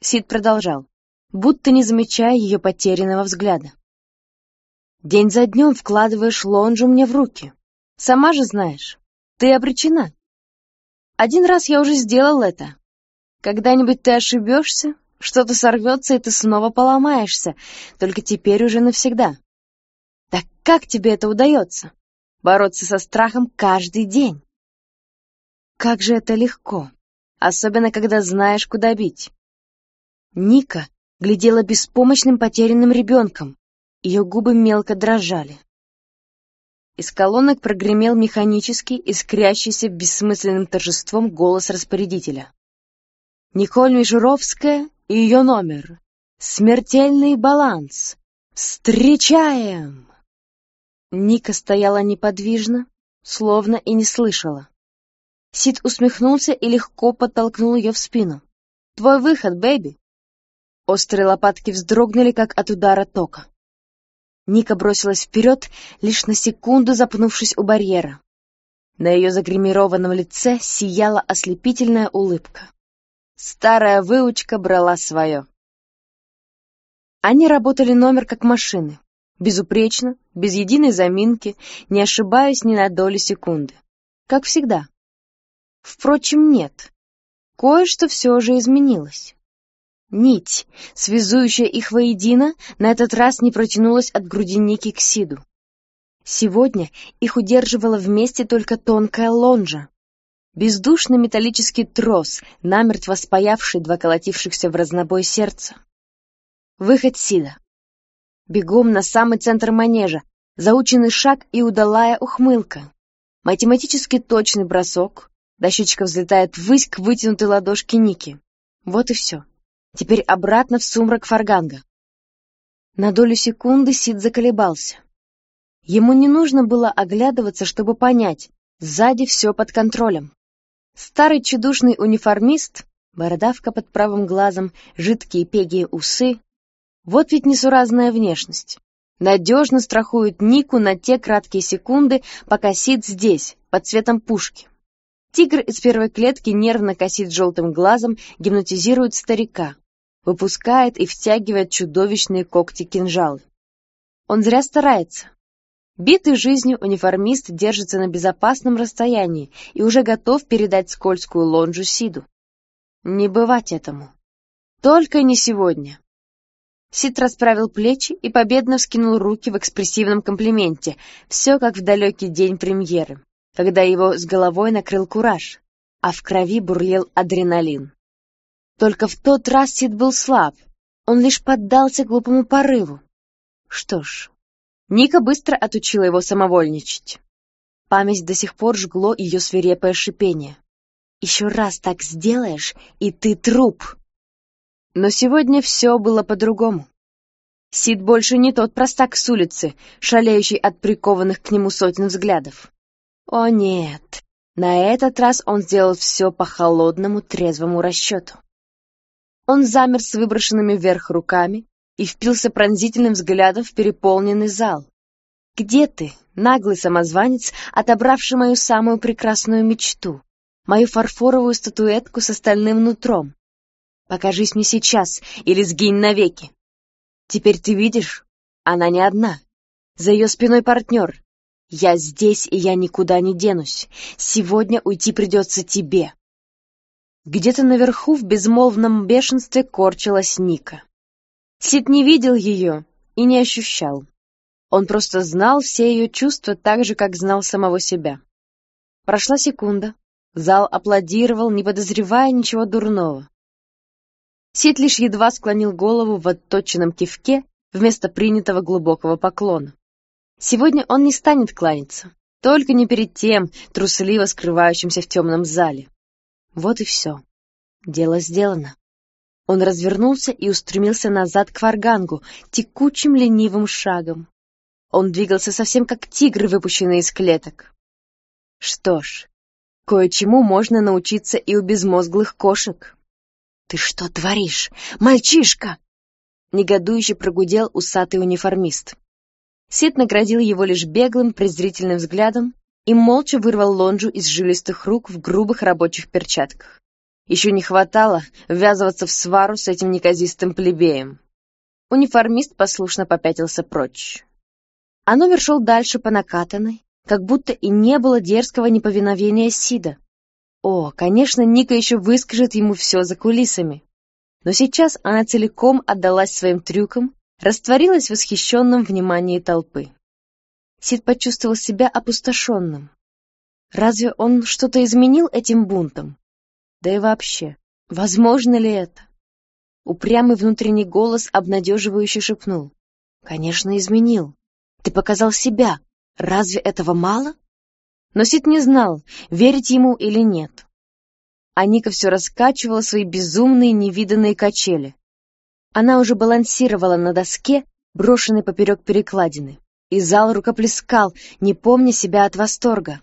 Сид продолжал, будто не замечая ее потерянного взгляда. «День за днем вкладываешь лонжу мне в руки. Сама же знаешь, ты обречена. Один раз я уже сделал это, когда-нибудь ты ошибешься, что-то сорвется, и ты снова поломаешься, только теперь уже навсегда. Как тебе это удается? Бороться со страхом каждый день? Как же это легко, особенно когда знаешь, куда бить. Ника глядела беспомощным потерянным ребенком, ее губы мелко дрожали. Из колонок прогремел механический, искрящийся бессмысленным торжеством голос распорядителя. Николь Мишуровская и ее номер. Смертельный баланс! Встречаем!» Ника стояла неподвижно, словно и не слышала. Сид усмехнулся и легко подтолкнул ее в спину. «Твой выход, бэби!» Острые лопатки вздрогнули, как от удара тока. Ника бросилась вперед, лишь на секунду запнувшись у барьера. На ее загримированном лице сияла ослепительная улыбка. Старая выучка брала свое. Они работали номер как машины. Безупречно, без единой заминки, не ошибаясь ни на долю секунды. Как всегда. Впрочем, нет. Кое-что все же изменилось. Нить, связующая их воедино, на этот раз не протянулась от груди Ники к Сиду. Сегодня их удерживала вместе только тонкая лонжа. Бездушный металлический трос, намертво спаявший два колотившихся в разнобой сердца. Выход Сида. Бегом на самый центр манежа, заученный шаг и удалая ухмылка. Математически точный бросок. Дощечка взлетает ввысь к вытянутой ладошке Ники. Вот и все. Теперь обратно в сумрак фарганга. На долю секунды Сид заколебался. Ему не нужно было оглядываться, чтобы понять, сзади все под контролем. Старый чудушный униформист, бородавка под правым глазом, жидкие пегие усы, вот ведь несуразная внешность. Надежно страхует Нику на те краткие секунды, пока Сид здесь, под цветом пушки. Тигр из первой клетки нервно косит желтым глазом, гипнотизирует старика, выпускает и втягивает чудовищные когти-кинжалы. Он зря старается. Битый жизнью униформист держится на безопасном расстоянии и уже готов передать скользкую лонжу Сиду. Не бывать этому. Только не сегодня. Сид расправил плечи и победно вскинул руки в экспрессивном комплименте. Все как в далекий день премьеры, когда его с головой накрыл кураж, а в крови бурлил адреналин. Только в тот раз Сид был слаб, он лишь поддался глупому порыву. Что ж, Ника быстро отучила его самовольничать. Память до сих пор жгло ее свирепое шипение. «Еще раз так сделаешь, и ты труп!» Но сегодня все было по-другому. Сид больше не тот простак с улицы, шалеющий от прикованных к нему сотен взглядов. О нет, на этот раз он сделал все по холодному, трезвому расчету. Он замер с выброшенными вверх руками и впился пронзительным взглядом в переполненный зал. «Где ты, наглый самозванец, отобравший мою самую прекрасную мечту, мою фарфоровую статуэтку с остальным нутром? Покажись мне сейчас или сгинь навеки. Теперь ты видишь, она не одна. За ее спиной партнер. Я здесь, и я никуда не денусь. Сегодня уйти придется тебе. Где-то наверху в безмолвном бешенстве корчилась Ника. Сид не видел ее и не ощущал. Он просто знал все ее чувства так же, как знал самого себя. Прошла секунда. Зал аплодировал, не подозревая ничего дурного. Сид лишь едва склонил голову в отточенном кивке вместо принятого глубокого поклона. Сегодня он не станет кланяться, только не перед тем, трусливо скрывающимся в темном зале. Вот и все. Дело сделано. Он развернулся и устремился назад к Варгангу, текучим ленивым шагом. Он двигался совсем как тигр, выпущенный из клеток. Что ж, кое-чему можно научиться и у безмозглых кошек. «Ты что творишь, мальчишка?» Негодующе прогудел усатый униформист. Сид наградил его лишь беглым, презрительным взглядом и молча вырвал лонжу из жилистых рук в грубых рабочих перчатках. Еще не хватало ввязываться в свару с этим неказистым плебеем. Униформист послушно попятился прочь. А номер шел дальше по накатанной, как будто и не было дерзкого неповиновения Сида. О, конечно, Ника еще выскажет ему все за кулисами. Но сейчас она целиком отдалась своим трюкам, растворилась в восхищенном внимании толпы. Сид почувствовал себя опустошенным. Разве он что-то изменил этим бунтом? Да и вообще, возможно ли это? Упрямый внутренний голос обнадеживающе шепнул. «Конечно, изменил. Ты показал себя. Разве этого мало?» Но Сид не знал, верить ему или нет. А Ника все раскачивала свои безумные невиданные качели. Она уже балансировала на доске, брошенной поперек перекладины, и зал рукоплескал, не помня себя от восторга.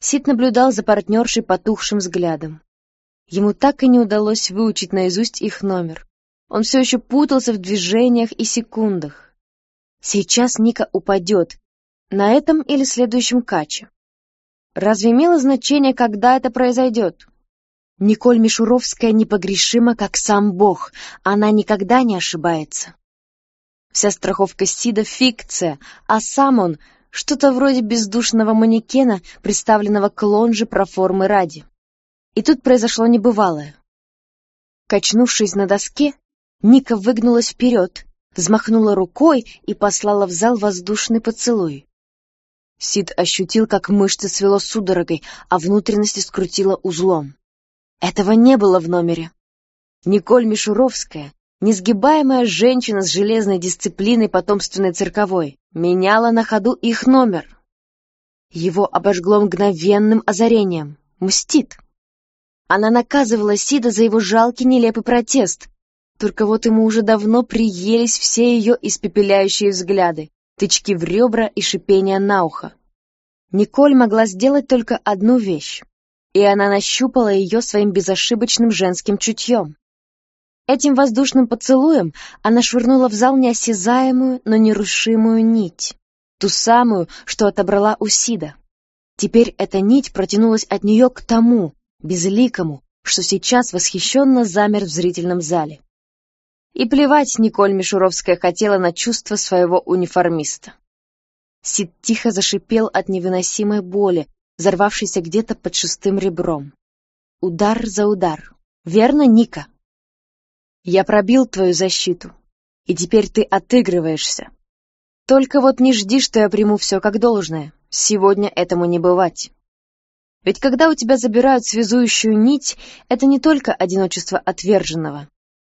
Сид наблюдал за партнершей потухшим взглядом. Ему так и не удалось выучить наизусть их номер. Он все еще путался в движениях и секундах. Сейчас Ника упадет. На этом или следующем каче. Разве имело значение, когда это произойдет? Николь Мишуровская непогрешима, как сам Бог. Она никогда не ошибается. Вся страховка Сида — фикция, а сам он — что-то вроде бездушного манекена, приставленного к лонже проформы ради. И тут произошло небывалое. Качнувшись на доске, Ника выгнулась вперед, взмахнула рукой и послала в зал воздушный поцелуй. Сид ощутил, как мышцы свело судорогой, а внутренности скрутило узлом. Этого не было в номере. Николь Мишуровская, несгибаемая женщина с железной дисциплиной потомственной цирковой, меняла на ходу их номер. Его обожгло мгновенным озарением. Мстит. Она наказывала Сида за его жалкий нелепый протест. Только вот ему уже давно приелись все ее испепеляющие взгляды, тычки в ребра и шипения на ухо. Николь могла сделать только одну вещь, и она нащупала ее своим безошибочным женским чутьем. Этим воздушным поцелуем она швырнула в зал неосязаемую, но нерушимую нить, ту самую, что отобрала у Сида. Теперь эта нить протянулась от нее к тому, безликому, что сейчас восхищенно замер в зрительном зале. И плевать Николь Мишуровская хотела на чувства своего униформиста. Сид тихо зашипел от невыносимой боли, взорвавшейся где-то под шестым ребром. Удар за удар. Верно, Ника? Я пробил твою защиту, и теперь ты отыгрываешься. Только вот не жди, что я приму все как должное. Сегодня этому не бывать. Ведь когда у тебя забирают связующую нить, это не только одиночество отверженного,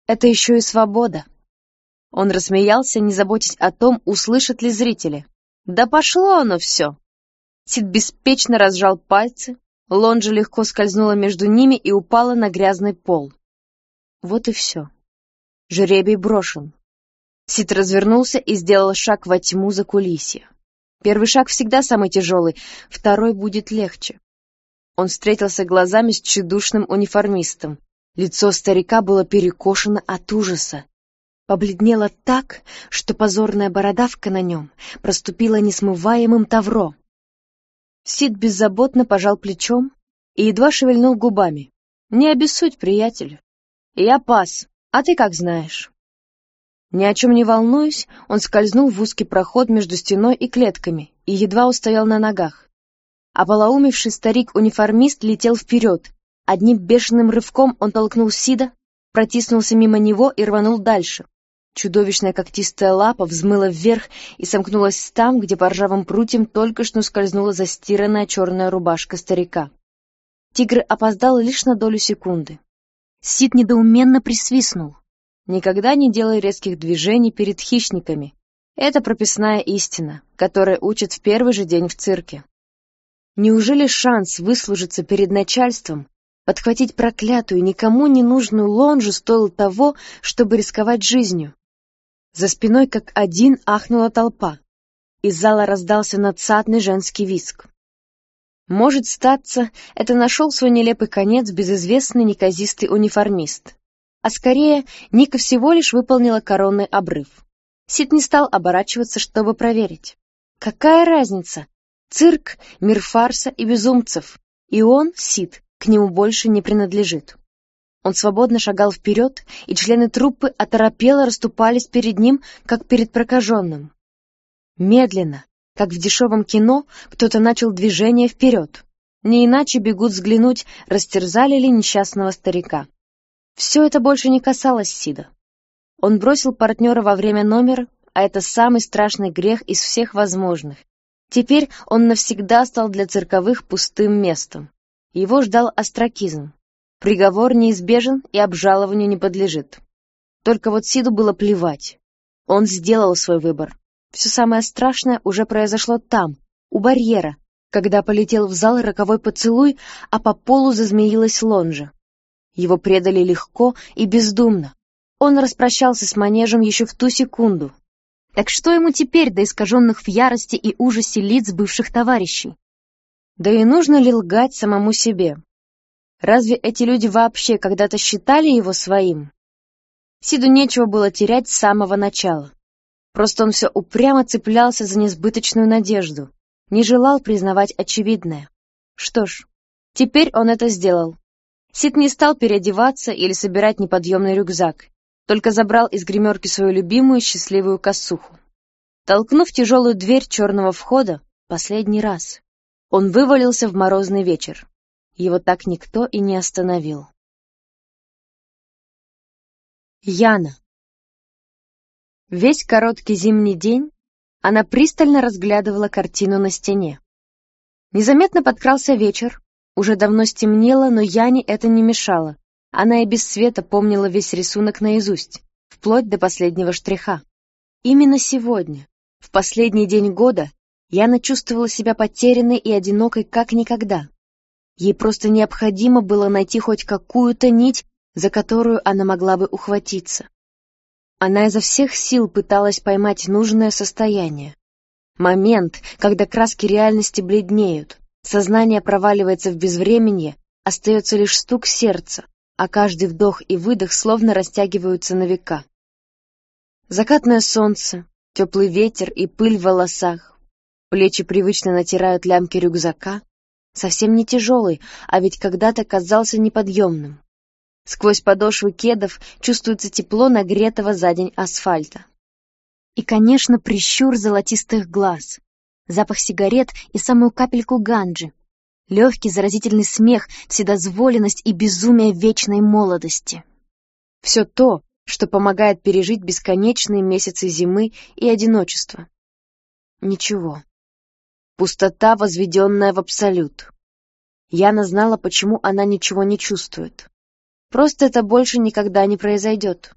это еще и свобода. Он рассмеялся, не заботясь о том, услышат ли зрители. Да пошло оно все. Сид беспечно разжал пальцы, лонжа легко скользнула между ними и упала на грязный пол. Вот и все. Жребий брошен. Сид развернулся и сделал шаг во тьму за кулисья. Первый шаг всегда самый тяжелый, второй будет легче. Он встретился глазами с тщедушным униформистом. Лицо старика было перекошено от ужаса. Побледнело так, что позорная бородавка на нем проступила несмываемым тавро. Сид беззаботно пожал плечом и едва шевельнул губами. «Не обессудь, приятель. Я пас, а ты как знаешь». Ни о чем не волнуясь, он скользнул в узкий проход между стеной и клетками и едва устоял на ногах. Ополоумевший старик-униформист летел вперед. Одним бешеным рывком он толкнул Сида, протиснулся мимо него и рванул дальше. Чудовищная когтистая лапа взмыла вверх и сомкнулась там, где по ржавым прутьям только что скользнула застиранная черная рубашка старика. Тигр опоздал лишь на долю секунды. Сид недоуменно присвистнул. Никогда не делай резких движений перед хищниками. Это прописная истина, которая учат в первый же день в цирке. Неужели шанс выслужиться перед начальством, подхватить проклятую, никому не нужную лонжу стоил того, чтобы рисковать жизнью? За спиной как один ахнула толпа. Из зала раздался надсадный женский виск. Может статься, это нашел свой нелепый конец безызвестный неказистый униформист. А скорее, Ника всего лишь выполнила коронный обрыв. Сид не стал оборачиваться, чтобы проверить. Какая разница, Цирк — мир фарса и безумцев, и он, Сид, к нему больше не принадлежит. Он свободно шагал вперед, и члены труппы оторопело расступались перед ним, как перед прокаженным. Медленно, как в дешевом кино, кто-то начал движение вперед. Не иначе бегут взглянуть, растерзали ли несчастного старика. Все это больше не касалось Сида. Он бросил партнера во время номера, а это самый страшный грех из всех возможных, Теперь он навсегда стал для цирковых пустым местом. Его ждал остракизм. Приговор неизбежен и обжалованию не подлежит. Только вот Сиду было плевать. Он сделал свой выбор. Все самое страшное уже произошло там, у барьера, когда полетел в зал роковой поцелуй, а по полу зазмеилась лонжа. Его предали легко и бездумно. Он распрощался с манежем еще в ту секунду. Так что ему теперь до искаженных в ярости и ужасе лиц бывших товарищей? Да и нужно ли лгать самому себе? Разве эти люди вообще когда-то считали его своим? Сиду нечего было терять с самого начала. Просто он все упрямо цеплялся за несбыточную надежду, не желал признавать очевидное. Что ж, теперь он это сделал. Сид не стал переодеваться или собирать неподъемный рюкзак, только забрал из гримерки свою любимую счастливую косуху. Толкнув тяжелую дверь черного входа, последний раз, он вывалился в морозный вечер. Его так никто и не остановил. Яна. Весь короткий зимний день она пристально разглядывала картину на стене. Незаметно подкрался вечер, уже давно стемнело, но Яне это не мешало. Она и без света помнила весь рисунок наизусть, вплоть до последнего штриха. Именно сегодня, в последний день года, Яна чувствовала себя потерянной и одинокой как никогда. Ей просто необходимо было найти хоть какую-то нить, за которую она могла бы ухватиться. Она изо всех сил пыталась поймать нужное состояние. Момент, когда краски реальности бледнеют, сознание проваливается в безвременье, остается лишь стук сердца, а каждый вдох и выдох словно растягиваются на века. Закатное солнце, теплый ветер и пыль в волосах, плечи привычно натирают лямки рюкзака, совсем не тяжелый, а ведь когда-то казался неподъемным. Сквозь подошвы кедов чувствуется тепло нагретого за день асфальта. И, конечно, прищур золотистых глаз, запах сигарет и самую капельку ганджи, легкий заразительный смех, вседозволенность и безумие вечной молодости. Все то, что помогает пережить бесконечные месяцы зимы и одиночества. Ничего. Пустота, возведенная в абсолют. Яна знала, почему она ничего не чувствует. Просто это больше никогда не произойдет.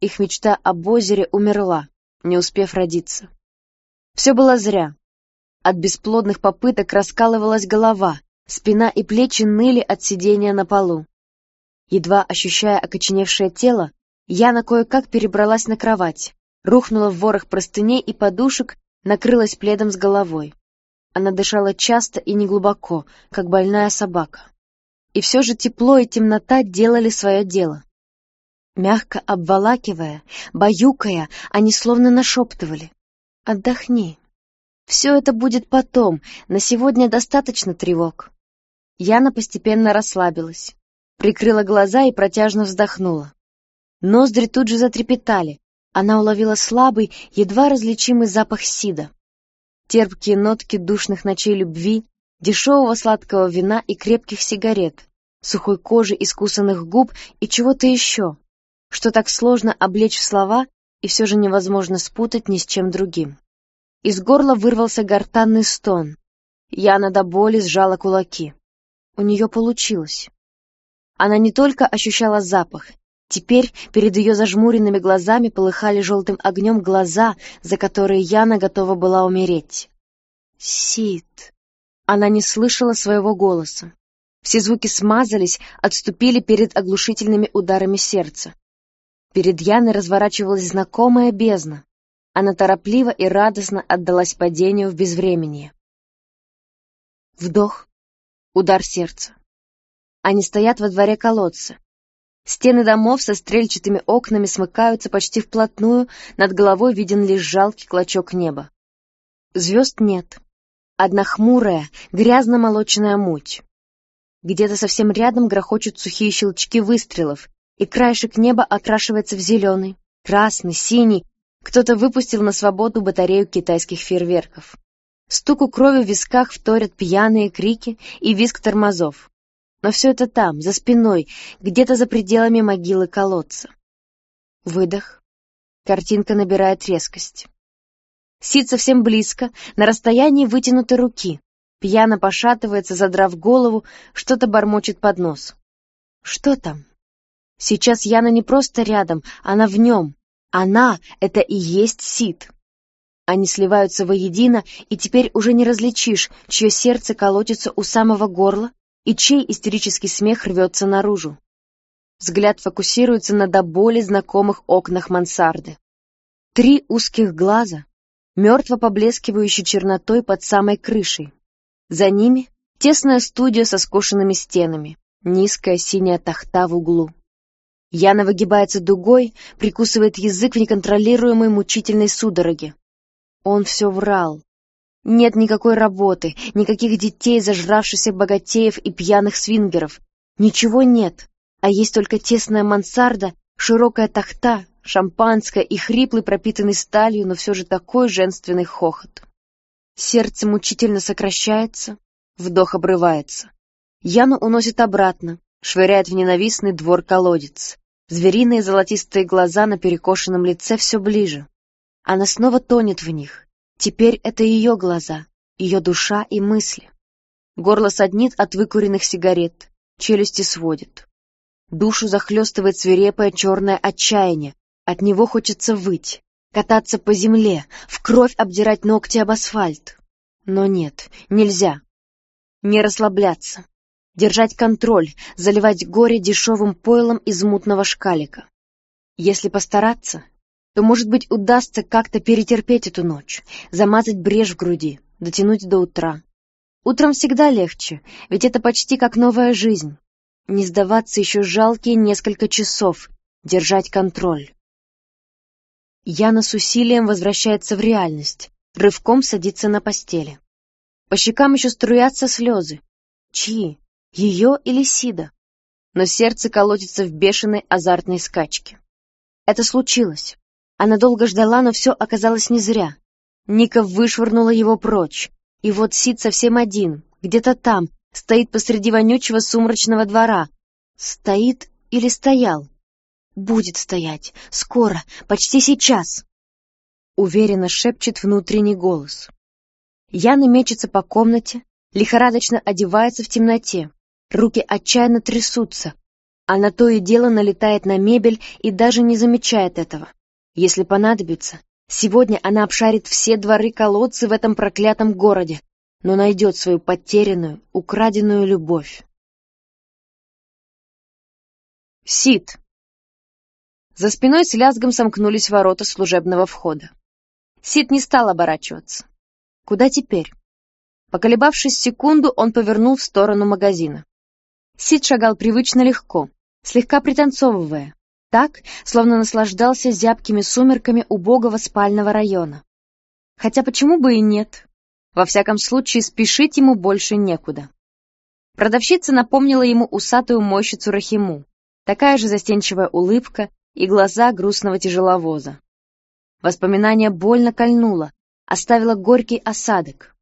Их мечта об озере умерла, не успев родиться. Все было зря. От бесплодных попыток раскалывалась голова, спина и плечи ныли от сидения на полу. Едва ощущая окоченевшее тело, Яна кое-как перебралась на кровать, рухнула в ворох простыней и подушек, накрылась пледом с головой. Она дышала часто и неглубоко, как больная собака и все же тепло и темнота делали свое дело. Мягко обволакивая, баюкая, они словно нашептывали. «Отдохни. Все это будет потом, на сегодня достаточно тревог». Яна постепенно расслабилась, прикрыла глаза и протяжно вздохнула. Ноздри тут же затрепетали, она уловила слабый, едва различимый запах сида. Терпкие нотки душных ночей любви, дешевого сладкого вина и крепких сигарет, сухой кожи, искусанных губ и чего-то еще, что так сложно облечь в слова и все же невозможно спутать ни с чем другим. Из горла вырвался гортанный стон. Яна до боли сжала кулаки. У нее получилось. Она не только ощущала запах, теперь перед ее зажмуренными глазами полыхали желтым огнем глаза, за которые Яна готова была умереть. Сид. Она не слышала своего голоса. Все звуки смазались, отступили перед оглушительными ударами сердца. Перед Яной разворачивалась знакомая бездна. Она торопливо и радостно отдалась падению в безвременье. Вдох, удар сердца. Они стоят во дворе колодца. Стены домов со стрельчатыми окнами смыкаются почти вплотную, над головой виден лишь жалкий клочок неба. Звезд нет. Одна хмурая, грязно-молочная муть. Где-то совсем рядом грохочут сухие щелчки выстрелов, и краешек неба окрашивается в зеленый, красный, синий. Кто-то выпустил на свободу батарею китайских фейерверков. Стуку крови в висках вторят пьяные крики и визг тормозов. Но все это там, за спиной, где-то за пределами могилы колодца. Выдох. Картинка набирает резкость. Сид совсем близко, на расстоянии вытянутой руки. Пьяно пошатывается, задрав голову, что-то бормочет под нос. Что там? Сейчас Яна не просто рядом, она в нем. Она — это и есть Сид. Они сливаются воедино, и теперь уже не различишь, чье сердце колотится у самого горла и чей истерический смех рвется наружу. Взгляд фокусируется на до боли знакомых окнах мансарды. Три узких глаза, мертво поблескивающие чернотой под самой крышей. За ними тесная студия со скошенными стенами, низкая синяя тахта в углу. Яна выгибается дугой, прикусывает язык в неконтролируемой мучительной судороге. Он все врал. Нет никакой работы, никаких детей, зажравшихся богатеев и пьяных свингеров. Ничего нет, а есть только тесная мансарда, широкая тахта, шампанское и хриплый, пропитанный сталью, но все же такой женственный хохот. Сердце мучительно сокращается, вдох обрывается. Яну уносит обратно, швыряет в ненавистный двор-колодец. Звериные золотистые глаза на перекошенном лице все ближе. Она снова тонет в них. Теперь это ее глаза, ее душа и мысли. Горло саднит от выкуренных сигарет, челюсти сводит. Душу захлестывает свирепое черное отчаяние. От него хочется выть, кататься по земле, в кровь обдирать ногти об асфальт. Но нет, нельзя. Не расслабляться, держать контроль, заливать горе дешевым пойлом из мутного шкалика. Если постараться, то, может быть, удастся как-то перетерпеть эту ночь, замазать брешь в груди, дотянуть до утра. Утром всегда легче, ведь это почти как новая жизнь. Не сдаваться еще жалкие несколько часов, держать контроль. Яна с усилием возвращается в реальность, рывком садится на постели. По щекам еще струятся слезы. Чьи? Ее или Сида? Но сердце колотится в бешеной азартной скачке. Это случилось. Она долго ждала, но все оказалось не зря. Ника вышвырнула его прочь. И вот Сид совсем один, где-то там, стоит посреди вонючего сумрачного двора. Стоит или стоял? Будет стоять. Скоро, почти сейчас. Уверенно шепчет внутренний голос. Яна мечется по комнате, лихорадочно одевается в темноте. Руки отчаянно трясутся. Она то и дело налетает на мебель и даже не замечает этого. Если понадобится, сегодня она обшарит все дворы-колодцы в этом проклятом городе, но найдет свою потерянную, украденную любовь. Сид. За спиной с лязгом сомкнулись ворота служебного входа. Сид не стал оборачиваться. Куда теперь? Поколебавшись секунду, он повернул в сторону магазина. Сид шагал привычно легко, слегка пританцовывая, так, словно наслаждался зябкими сумерками убогого спального района. Хотя почему бы и нет? Во всяком случае, спешить ему больше некуда. Продавщица напомнила ему усатую мойщицу Рахиму, такая же застенчивая улыбка и глаза грустного тяжеловоза. Воспоминание больно кольнуло, оставило горький осадок.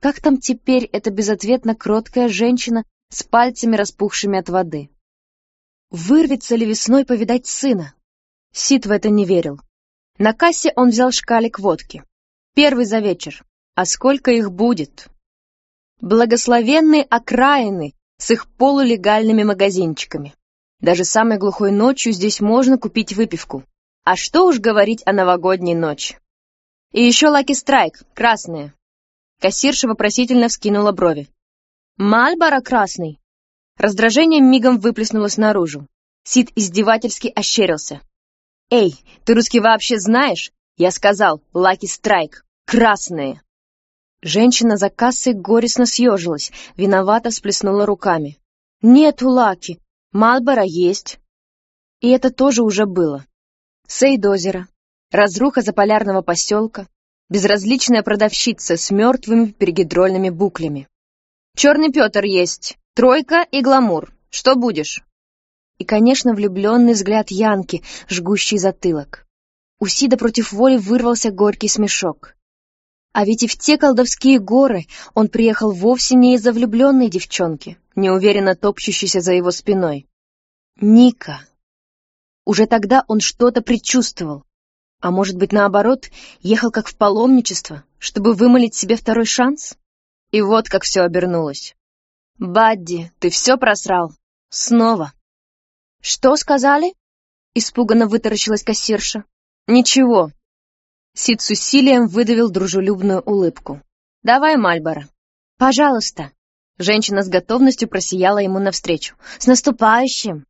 Как там теперь эта безответно кроткая женщина с пальцами, распухшими от воды. Вырвется ли весной повидать сына? Сид в это не верил. На кассе он взял шкалик водки. Первый за вечер. А сколько их будет? Благословенные окраины с их полулегальными магазинчиками. Даже самой глухой ночью здесь можно купить выпивку. А что уж говорить о новогодней ночи. И еще Лаки Страйк, красные. Кассирша вопросительно вскинула брови. «Мальборо красный!» Раздражение мигом выплеснулось наружу. Сид издевательски ощерился. «Эй, ты русский вообще знаешь?» Я сказал, «Лаки Страйк! Красные!» Женщина за кассой горестно съежилась, виновато всплеснула руками. «Нету Лаки, Мальборо есть!» И это тоже уже было. Сейдозеро, разруха заполярного поселка, безразличная продавщица с мертвыми перегидрольными буклями. Черный Петр есть, тройка и гламур. Что будешь?» И, конечно, влюбленный взгляд Янки, жгущий затылок. У Сида против воли вырвался горький смешок. А ведь и в те колдовские горы он приехал вовсе не из-за влюбленной девчонки, неуверенно топчущейся за его спиной. Ника. Уже тогда он что-то предчувствовал. А может быть, наоборот, ехал как в паломничество, чтобы вымолить себе второй шанс? И вот как все обернулось. «Бадди, ты все просрал? Снова?» «Что сказали?» Испуганно вытаращилась кассирша. «Ничего». Сид с усилием выдавил дружелюбную улыбку. «Давай, Мальборо». «Пожалуйста». Женщина с готовностью просияла ему навстречу. «С наступающим!»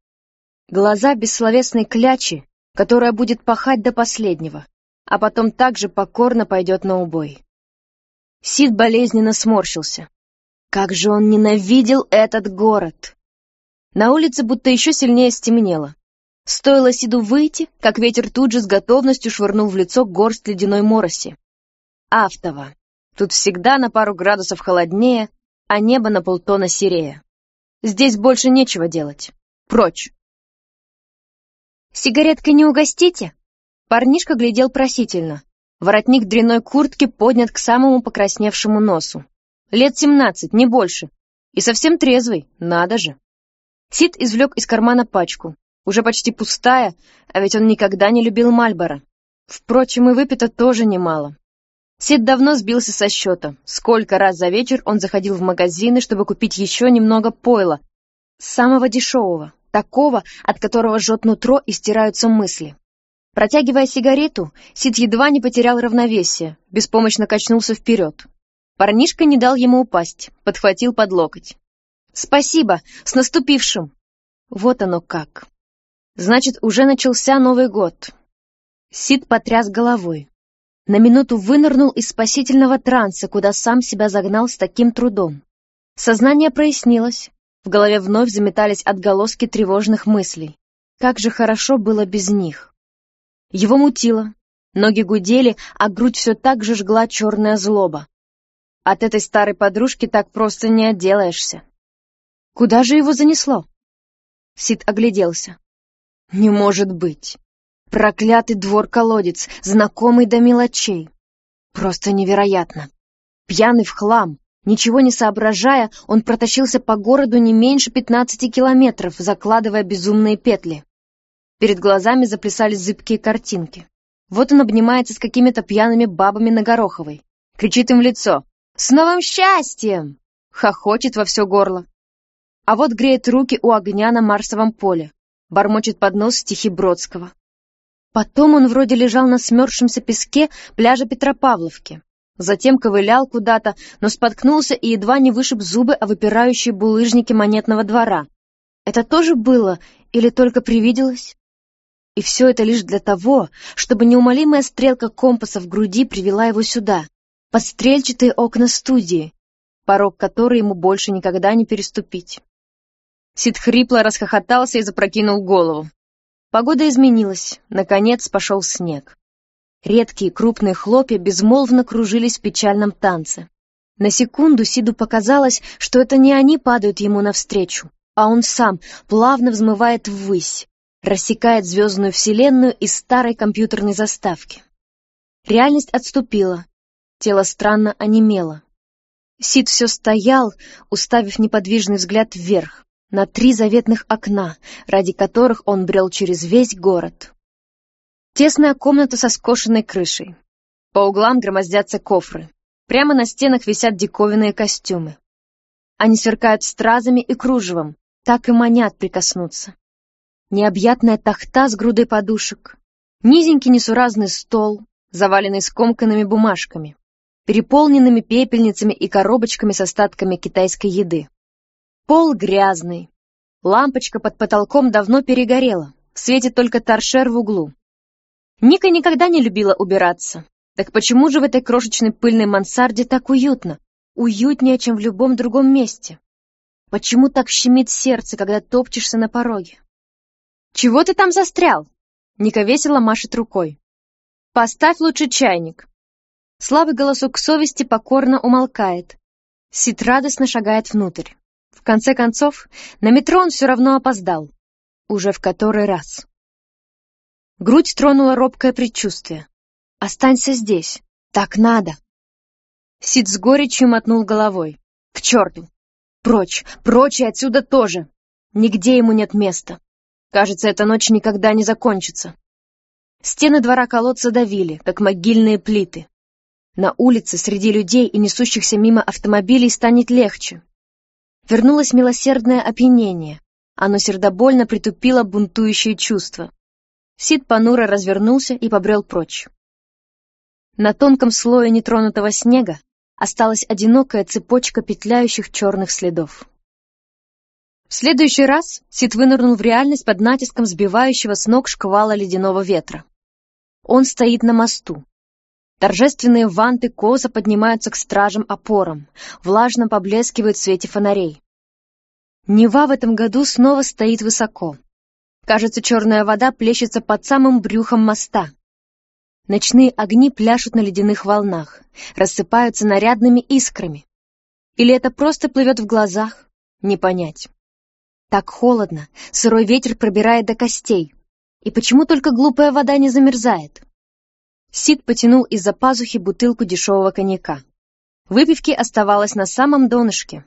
Глаза бессловесной клячи, которая будет пахать до последнего, а потом также покорно пойдет на убой. Сид болезненно сморщился. Как же он ненавидел этот город! На улице будто еще сильнее стемнело. Стоило Сиду выйти, как ветер тут же с готовностью швырнул в лицо горсть ледяной мороси. Автово. Тут всегда на пару градусов холоднее, а небо на полтона серее. Здесь больше нечего делать. Прочь. «Сигареткой не угостите?» Парнишка глядел просительно. Воротник дряной куртки поднят к самому покрасневшему носу. Лет семнадцать, не больше. И совсем трезвый, надо же. Сид извлек из кармана пачку. Уже почти пустая, а ведь он никогда не любил Мальбора. Впрочем, и выпито тоже немало. Сид давно сбился со счета. Сколько раз за вечер он заходил в магазины, чтобы купить еще немного пойла. Самого дешевого, такого, от которого жжет нутро и стираются мысли. Протягивая сигарету, Сид едва не потерял равновесие, беспомощно качнулся вперед. Парнишка не дал ему упасть, подхватил под локоть. «Спасибо! С наступившим!» Вот оно как. Значит, уже начался Новый год. Сид потряс головой. На минуту вынырнул из спасительного транса, куда сам себя загнал с таким трудом. Сознание прояснилось. В голове вновь заметались отголоски тревожных мыслей. Как же хорошо было без них. Его мутило, ноги гудели, а грудь все так же жгла черная злоба. От этой старой подружки так просто не отделаешься. Куда же его занесло? Сид огляделся. Не может быть. Проклятый двор-колодец, знакомый до мелочей. Просто невероятно. Пьяный в хлам, ничего не соображая, он протащился по городу не меньше пятнадцати километров, закладывая безумные петли. Перед глазами заплясали зыбкие картинки. Вот он обнимается с какими-то пьяными бабами на Гороховой. Кричит им в лицо «С новым счастьем!» Хохочет во все горло. А вот греет руки у огня на Марсовом поле. Бормочет под нос стихи Бродского. Потом он вроде лежал на смерзшемся песке пляжа Петропавловки. Затем ковылял куда-то, но споткнулся и едва не вышиб зубы о выпирающие булыжники монетного двора. Это тоже было или только привиделось? И все это лишь для того, чтобы неумолимая стрелка компаса в груди привела его сюда, под стрельчатые окна студии, порог которой ему больше никогда не переступить. Сид хрипло расхохотался и запрокинул голову. Погода изменилась, наконец пошел снег. Редкие крупные хлопья безмолвно кружились в печальном танце. На секунду Сиду показалось, что это не они падают ему навстречу, а он сам плавно взмывает ввысь, рассекает звездную вселенную из старой компьютерной заставки. Реальность отступила, тело странно онемело. Сид все стоял, уставив неподвижный взгляд вверх, на три заветных окна, ради которых он брел через весь город. Тесная комната со скошенной крышей. По углам громоздятся кофры. Прямо на стенах висят диковинные костюмы. Они сверкают стразами и кружевом, так и манят прикоснуться необъятная тахта с грудой подушек, низенький несуразный стол, заваленный скомканными бумажками, переполненными пепельницами и коробочками с остатками китайской еды. Пол грязный. Лампочка под потолком давно перегорела, светит только торшер в углу. Ника никогда не любила убираться. Так почему же в этой крошечной пыльной мансарде так уютно? Уютнее, чем в любом другом месте. Почему так щемит сердце, когда топчешься на пороге? «Чего ты там застрял?» Ника весело машет рукой. «Поставь лучше чайник». Слабый голосок совести покорно умолкает. Сид радостно шагает внутрь. В конце концов, на метро он все равно опоздал. Уже в который раз. Грудь тронула робкое предчувствие. «Останься здесь. Так надо». Сид с горечью мотнул головой. «К черту! Прочь, прочь и отсюда тоже! Нигде ему нет места!» Кажется, эта ночь никогда не закончится. Стены двора колодца давили, как могильные плиты. На улице среди людей и несущихся мимо автомобилей станет легче. Вернулось милосердное опьянение. Оно сердобольно притупило бунтующие чувства. Сид понуро развернулся и побрел прочь. На тонком слое нетронутого снега осталась одинокая цепочка петляющих черных следов. В следующий раз Сид вынырнул в реальность под натиском сбивающего с ног шквала ледяного ветра. Он стоит на мосту. Торжественные ванты коза поднимаются к стражам-опорам, влажно поблескивают в свете фонарей. Нева в этом году снова стоит высоко. Кажется, черная вода плещется под самым брюхом моста. Ночные огни пляшут на ледяных волнах, рассыпаются нарядными искрами. Или это просто плывет в глазах, не понять. Так холодно, сырой ветер пробирает до костей. И почему только глупая вода не замерзает? Сид потянул из-за пазухи бутылку дешевого коньяка. Выпивки оставалось на самом донышке.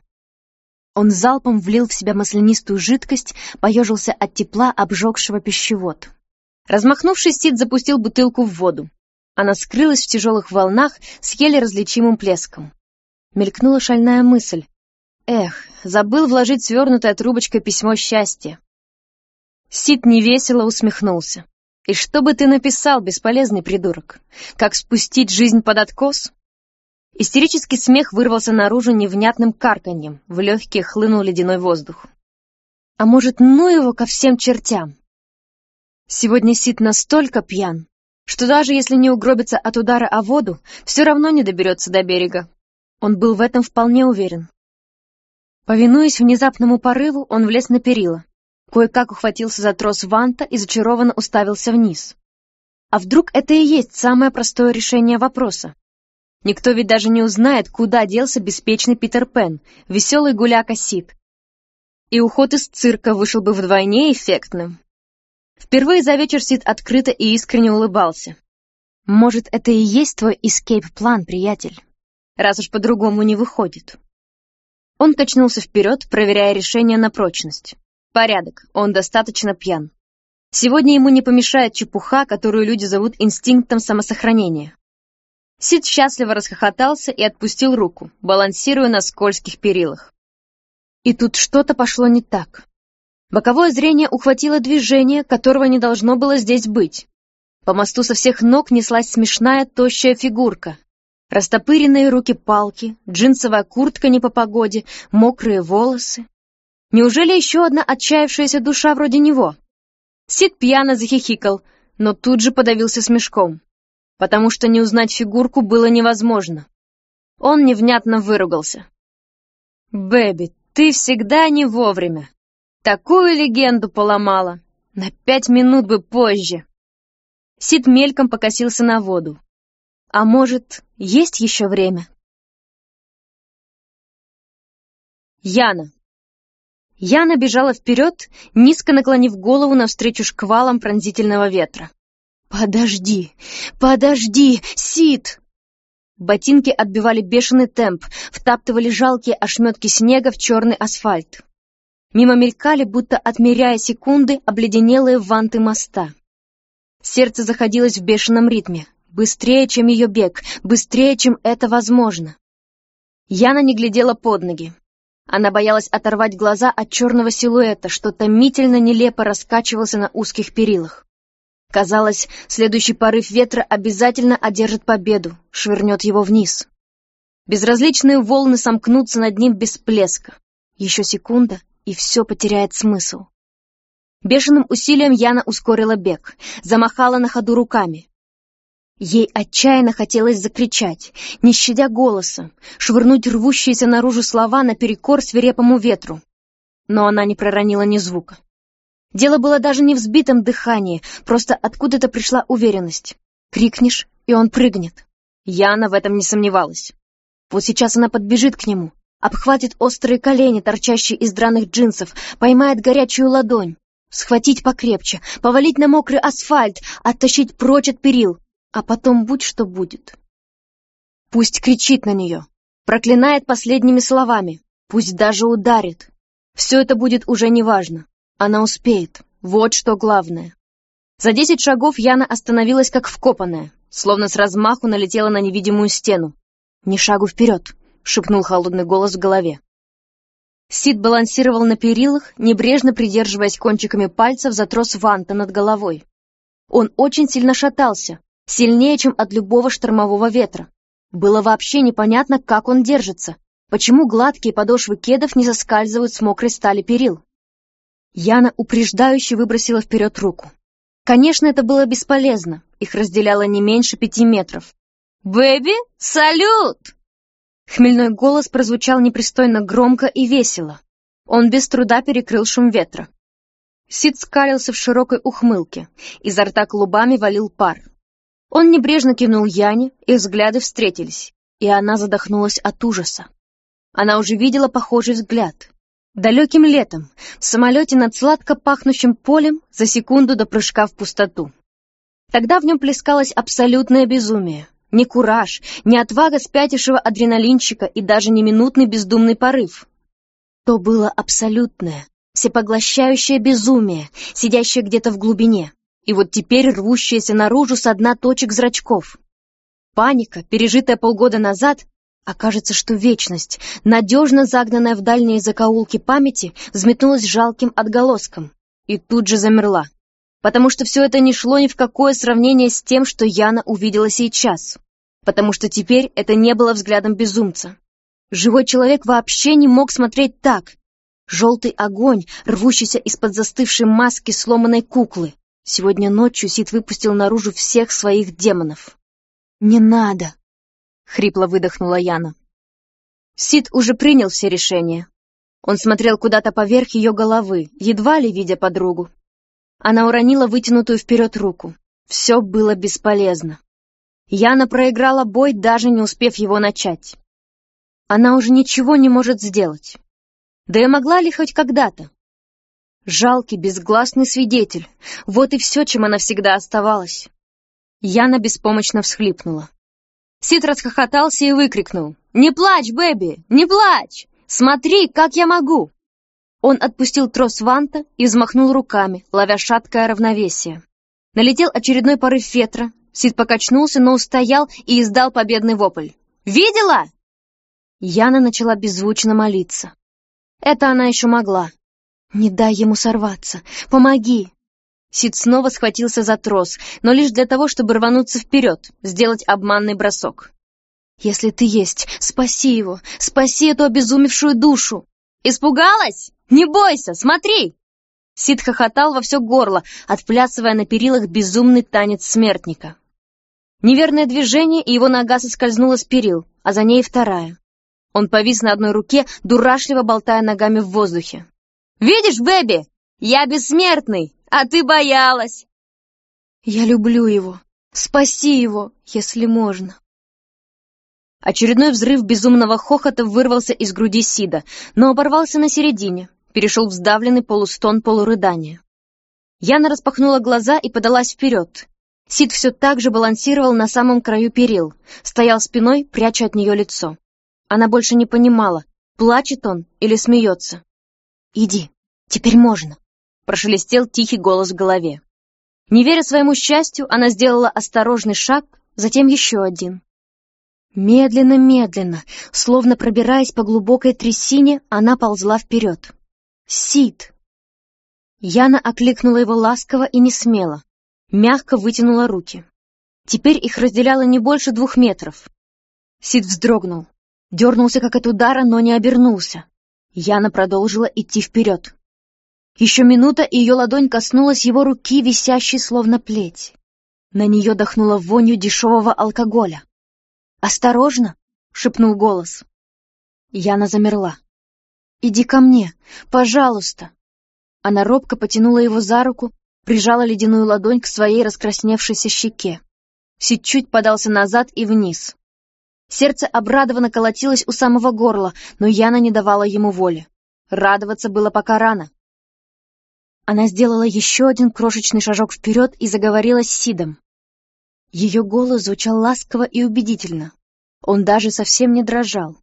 Он залпом влил в себя маслянистую жидкость, поежился от тепла, обжегшего пищевод. Размахнувшись, Сид запустил бутылку в воду. Она скрылась в тяжелых волнах с еле различимым плеском. Мелькнула шальная мысль. Эх, забыл вложить свернутая трубочкой письмо счастья. Сид невесело усмехнулся. И что бы ты написал, бесполезный придурок? Как спустить жизнь под откос? Истерический смех вырвался наружу невнятным карканьем, в легкие хлынул ледяной воздух. А может, ну его ко всем чертям? Сегодня Сид настолько пьян, что даже если не угробится от удара о воду, все равно не доберется до берега. Он был в этом вполне уверен. Повинуясь внезапному порыву, он влез на перила. Кое-как ухватился за трос ванта и зачарованно уставился вниз. А вдруг это и есть самое простое решение вопроса? Никто ведь даже не узнает, куда делся беспечный Питер Пен, веселый гуляка Сид. И уход из цирка вышел бы вдвойне эффектным. Впервые за вечер Сид открыто и искренне улыбался. «Может, это и есть твой эскейп-план, приятель? Раз уж по-другому не выходит». Он качнулся вперед, проверяя решение на прочность. Порядок, он достаточно пьян. Сегодня ему не помешает чепуха, которую люди зовут инстинктом самосохранения. Сид счастливо расхохотался и отпустил руку, балансируя на скользких перилах. И тут что-то пошло не так. Боковое зрение ухватило движение, которого не должно было здесь быть. По мосту со всех ног неслась смешная тощая фигурка. Растопыренные руки-палки, джинсовая куртка не по погоде, мокрые волосы. Неужели еще одна отчаявшаяся душа вроде него? Сид пьяно захихикал, но тут же подавился смешком, потому что не узнать фигурку было невозможно. Он невнятно выругался. «Бэби, ты всегда не вовремя. Такую легенду поломала. На пять минут бы позже». Сид мельком покосился на воду. «А может, есть еще время?» Яна. Яна бежала вперед, низко наклонив голову навстречу шквалам пронзительного ветра. «Подожди! Подожди! Сид!» Ботинки отбивали бешеный темп, втаптывали жалкие ошметки снега в черный асфальт. Мимо мелькали, будто отмеряя секунды, обледенелые ванты моста. Сердце заходилось в бешеном ритме, быстрее, чем ее бег, быстрее, чем это возможно. Яна не глядела под ноги. Она боялась оторвать глаза от черного силуэта, что томительно нелепо раскачивался на узких перилах. Казалось, следующий порыв ветра обязательно одержит победу, швырнет его вниз. Безразличные волны сомкнутся над ним без плеска. Еще секунда, и все потеряет смысл. Бешеным усилием Яна ускорила бег, замахала на ходу руками. Ей отчаянно хотелось закричать, не щадя голоса, швырнуть рвущиеся наружу слова наперекор свирепому ветру. Но она не проронила ни звука. Дело было даже не в сбитом дыхании, просто откуда-то пришла уверенность. Крикнешь, и он прыгнет. Яна в этом не сомневалась. Вот сейчас она подбежит к нему, обхватит острые колени, торчащие из драных джинсов, поймает горячую ладонь, схватить покрепче, повалить на мокрый асфальт, оттащить прочь от перил, а потом будь что будет. Пусть кричит на нее, проклинает последними словами, пусть даже ударит. Все это будет уже неважно. Она успеет, вот что главное. За десять шагов Яна остановилась как вкопанная, словно с размаху налетела на невидимую стену. «Ни шагу вперед!» — шепнул холодный голос в голове. Сид балансировал на перилах, небрежно придерживаясь кончиками пальцев за трос ванта над головой. Он очень сильно шатался, Сильнее, чем от любого штормового ветра. Было вообще непонятно, как он держится. Почему гладкие подошвы кедов не соскальзывают с мокрой стали перил? Яна упреждающе выбросила вперед руку. Конечно, это было бесполезно. Их разделяло не меньше пяти метров. «Бэби, салют!» Хмельной голос прозвучал непристойно громко и весело. Он без труда перекрыл шум ветра. Сид скалился в широкой ухмылке. Изо рта клубами валил пар. Он небрежно кивнул Яне, и взгляды встретились, и она задохнулась от ужаса. Она уже видела похожий взгляд. Далеким летом, в самолете над сладко пахнущим полем за секунду до прыжка в пустоту. Тогда в нем плескалось абсолютное безумие. Ни кураж, ни отвага спятившего адреналинчика и даже не минутный бездумный порыв. То было абсолютное, всепоглощающее безумие, сидящее где-то в глубине, и вот теперь рвущееся наружу с дна точек зрачков. Паника, пережитая полгода назад, Окажется, что вечность, надежно загнанная в дальние закоулки памяти, взметнулась жалким отголоском и тут же замерла, потому что все это не шло ни в какое сравнение с тем, что Яна увидела сейчас, потому что теперь это не было взглядом безумца. Живой человек вообще не мог смотреть так. Желтый огонь, рвущийся из-под застывшей маски сломанной куклы. Сегодня ночью Сид выпустил наружу всех своих демонов. «Не надо!» — хрипло выдохнула Яна. Сид уже принял все решения. Он смотрел куда-то поверх ее головы, едва ли видя подругу. Она уронила вытянутую вперед руку. Все было бесполезно. Яна проиграла бой, даже не успев его начать. Она уже ничего не может сделать. Да и могла ли хоть когда-то? Жалкий, безгласный свидетель. Вот и все, чем она всегда оставалась. Яна беспомощно всхлипнула. Сид расхохотался и выкрикнул. «Не плачь, Бэби, не плачь! Смотри, как я могу!» Он отпустил трос Ванта и взмахнул руками, ловя шаткое равновесие. Налетел очередной порыв ветра. Сид покачнулся, но устоял и издал победный вопль. «Видела?» Яна начала беззвучно молиться. Это она еще могла. «Не дай ему сорваться! Помоги! Сид снова схватился за трос, но лишь для того, чтобы рвануться вперед, сделать обманный бросок. «Если ты есть, спаси его! Спаси эту обезумевшую душу!» «Испугалась? Не бойся, смотри!» Сид хохотал во все горло, отплясывая на перилах безумный танец смертника. Неверное движение, и его нога соскользнула с перил, а за ней вторая. Он повис на одной руке, дурашливо болтая ногами в воздухе. «Видишь, Бэби, я бессмертный!» А ты боялась!» «Я люблю его. Спаси его, если можно!» Очередной взрыв безумного хохота вырвался из груди Сида, но оборвался на середине, перешел в сдавленный полустон полурыдания. Яна распахнула глаза и подалась вперед. Сид все так же балансировал на самом краю перил, стоял спиной, пряча от нее лицо. Она больше не понимала, плачет он или смеется. «Иди, теперь можно», прошелестел тихий голос в голове. Не веря своему счастью, она сделала осторожный шаг, затем еще один. Медленно-медленно, словно пробираясь по глубокой трясине, она ползла вперед. «Сид!» Яна окликнула его ласково и не смело, мягко вытянула руки. Теперь их разделяло не больше двух метров. Сид вздрогнул, дернулся как от удара, но не обернулся. Яна продолжила идти вперед. Еще минута, и ее ладонь коснулась его руки, висящей словно плеть. На нее дохнуло вонью дешевого алкоголя. «Осторожно!» — шепнул голос. Яна замерла. «Иди ко мне, пожалуйста!» Она робко потянула его за руку, прижала ледяную ладонь к своей раскрасневшейся щеке. Сид чуть подался назад и вниз. Сердце обрадованно колотилось у самого горла, но Яна не давала ему воли. Радоваться было пока рано. Она сделала еще один крошечный шажок вперед и заговорила с Сидом. Ее голос звучал ласково и убедительно. Он даже совсем не дрожал.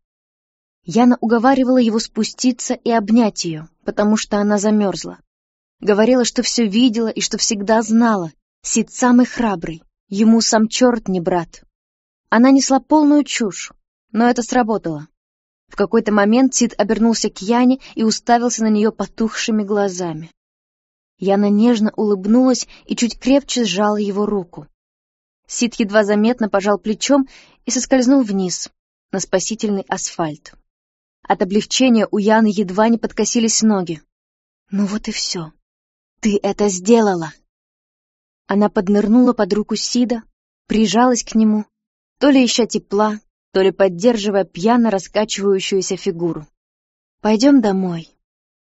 Яна уговаривала его спуститься и обнять ее, потому что она замерзла. Говорила, что все видела и что всегда знала. Сид самый храбрый, ему сам черт не брат. Она несла полную чушь, но это сработало. В какой-то момент Сид обернулся к Яне и уставился на нее потухшими глазами. Яна нежно улыбнулась и чуть крепче сжала его руку. Сид едва заметно пожал плечом и соскользнул вниз, на спасительный асфальт. От облегчения у Яны едва не подкосились ноги. Ну вот и все. Ты это сделала. Она поднырнула под руку Сида, прижалась к нему, то ли ища тепла, то ли поддерживая пьяно раскачивающуюся фигуру. «Пойдем домой».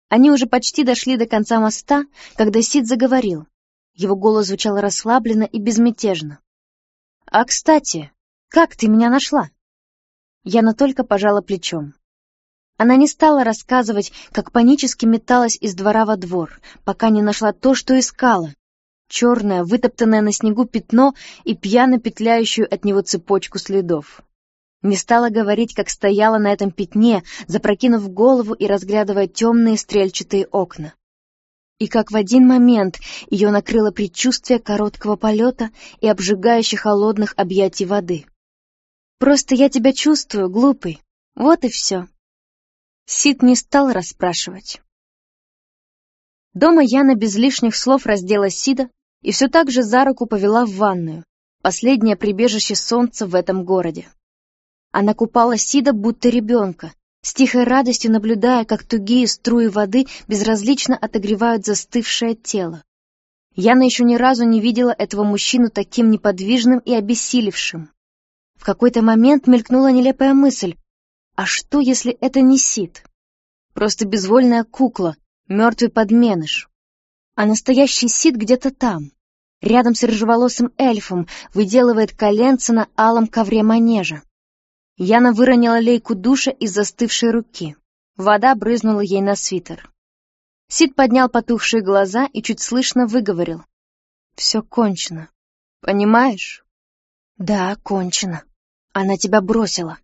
Они уже почти дошли до конца моста, когда Сид заговорил. Его голос звучал расслабленно и безмятежно. «А, кстати, как ты меня нашла?» Яна только пожала плечом. Она не стала рассказывать, как панически металась из двора во двор, пока не нашла то, что искала. Черное, вытоптанное на снегу пятно и пьяно петляющую от него цепочку следов. Не стала говорить, как стояла на этом пятне, запрокинув голову и разглядывая темные стрельчатые окна. И как в один момент ее накрыло предчувствие короткого полета и обжигающих холодных объятий воды. «Просто я тебя чувствую, глупый. Вот и все». Сид не стал расспрашивать. Дома Яна без лишних слов раздела Сида и все так же за руку повела в ванную, последнее прибежище солнца в этом городе. Она купала Сида будто ребенка, с тихой радостью наблюдая, как тугие струи воды безразлично отогревают застывшее тело. Яна еще ни разу не видела этого мужчину таким неподвижным и обессилевшим. В какой-то момент мелькнула нелепая мысль, а что, если это не Сид? Просто безвольная кукла, мертвый подменыш. А настоящий Сид где-то там, рядом с рыжеволосым эльфом, выделывает коленца на алом ковре манежа. Яна выронила лейку душа из застывшей руки. Вода брызнула ей на свитер. Сид поднял потухшие глаза и чуть слышно выговорил. «Все кончено. Понимаешь?» «Да, кончено. Она тебя бросила».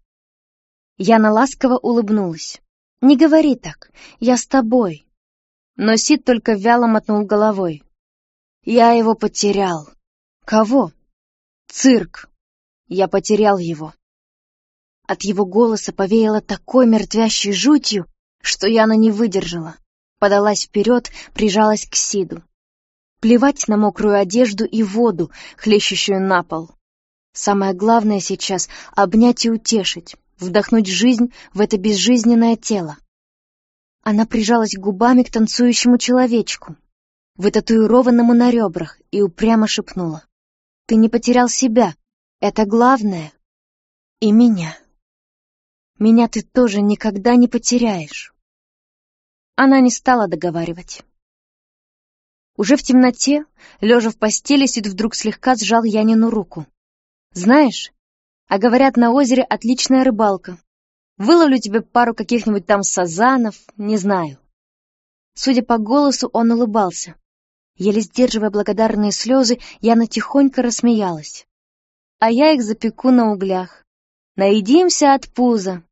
Яна ласково улыбнулась. «Не говори так. Я с тобой». Но Сид только вяло мотнул головой. «Я его потерял». «Кого?» «Цирк. Я потерял его». От его голоса повеяло такой мертвящей жутью, что Яна не выдержала. Подалась вперед, прижалась к Сиду. Плевать на мокрую одежду и воду, хлещущую на пол. Самое главное сейчас — обнять и утешить, вдохнуть жизнь в это безжизненное тело. Она прижалась губами к танцующему человечку, вытатуированному на ребрах, и упрямо шепнула. «Ты не потерял себя, это главное, и меня». Меня ты тоже никогда не потеряешь. Она не стала договаривать. Уже в темноте, лежа в постели, Сид вдруг слегка сжал Янину руку. «Знаешь, а говорят, на озере отличная рыбалка. Выловлю тебе пару каких-нибудь там сазанов, не знаю». Судя по голосу, он улыбался. Еле сдерживая благодарные слезы, Яна тихонько рассмеялась. «А я их запеку на углях. Наедимся от пуза,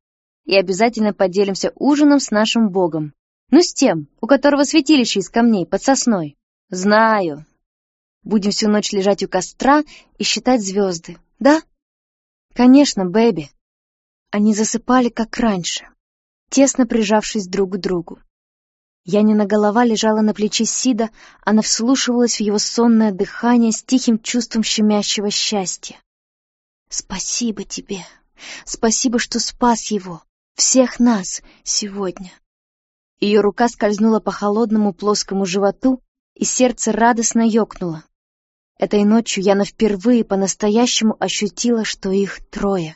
и обязательно поделимся ужином с нашим богом. Ну, с тем, у которого святилище из камней под сосной. Знаю. Будем всю ночь лежать у костра и считать звезды, да? Конечно, бэби. Они засыпали, как раньше, тесно прижавшись друг к другу. Янина голова лежала на плече Сида, она вслушивалась в его сонное дыхание с тихим чувством щемящего счастья. «Спасибо тебе! Спасибо, что спас его! всех нас сегодня. Ее рука скользнула по холодному плоскому животу, и сердце радостно ёкнуло. Этой ночью Яна впервые по-настоящему ощутила, что их трое.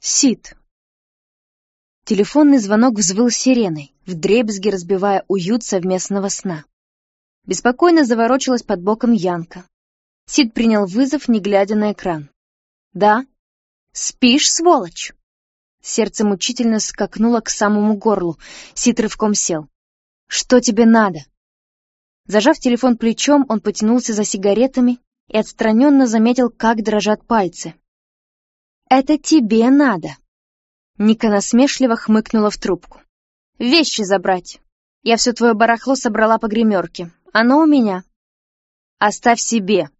Сид. Телефонный звонок взвыл сиреной, вдребезги разбивая уют совместного сна. Беспокойно заворочилась под боком Янка. Сид принял вызов, не глядя на экран. «Да», «Спишь, сволочь?» Сердце мучительно скакнуло к самому горлу. Сит рывком сел. «Что тебе надо?» Зажав телефон плечом, он потянулся за сигаретами и отстраненно заметил, как дрожат пальцы. «Это тебе надо!» Ника насмешливо хмыкнула в трубку. «Вещи забрать. Я все твое барахло собрала по гримерке. Оно у меня». «Оставь себе!»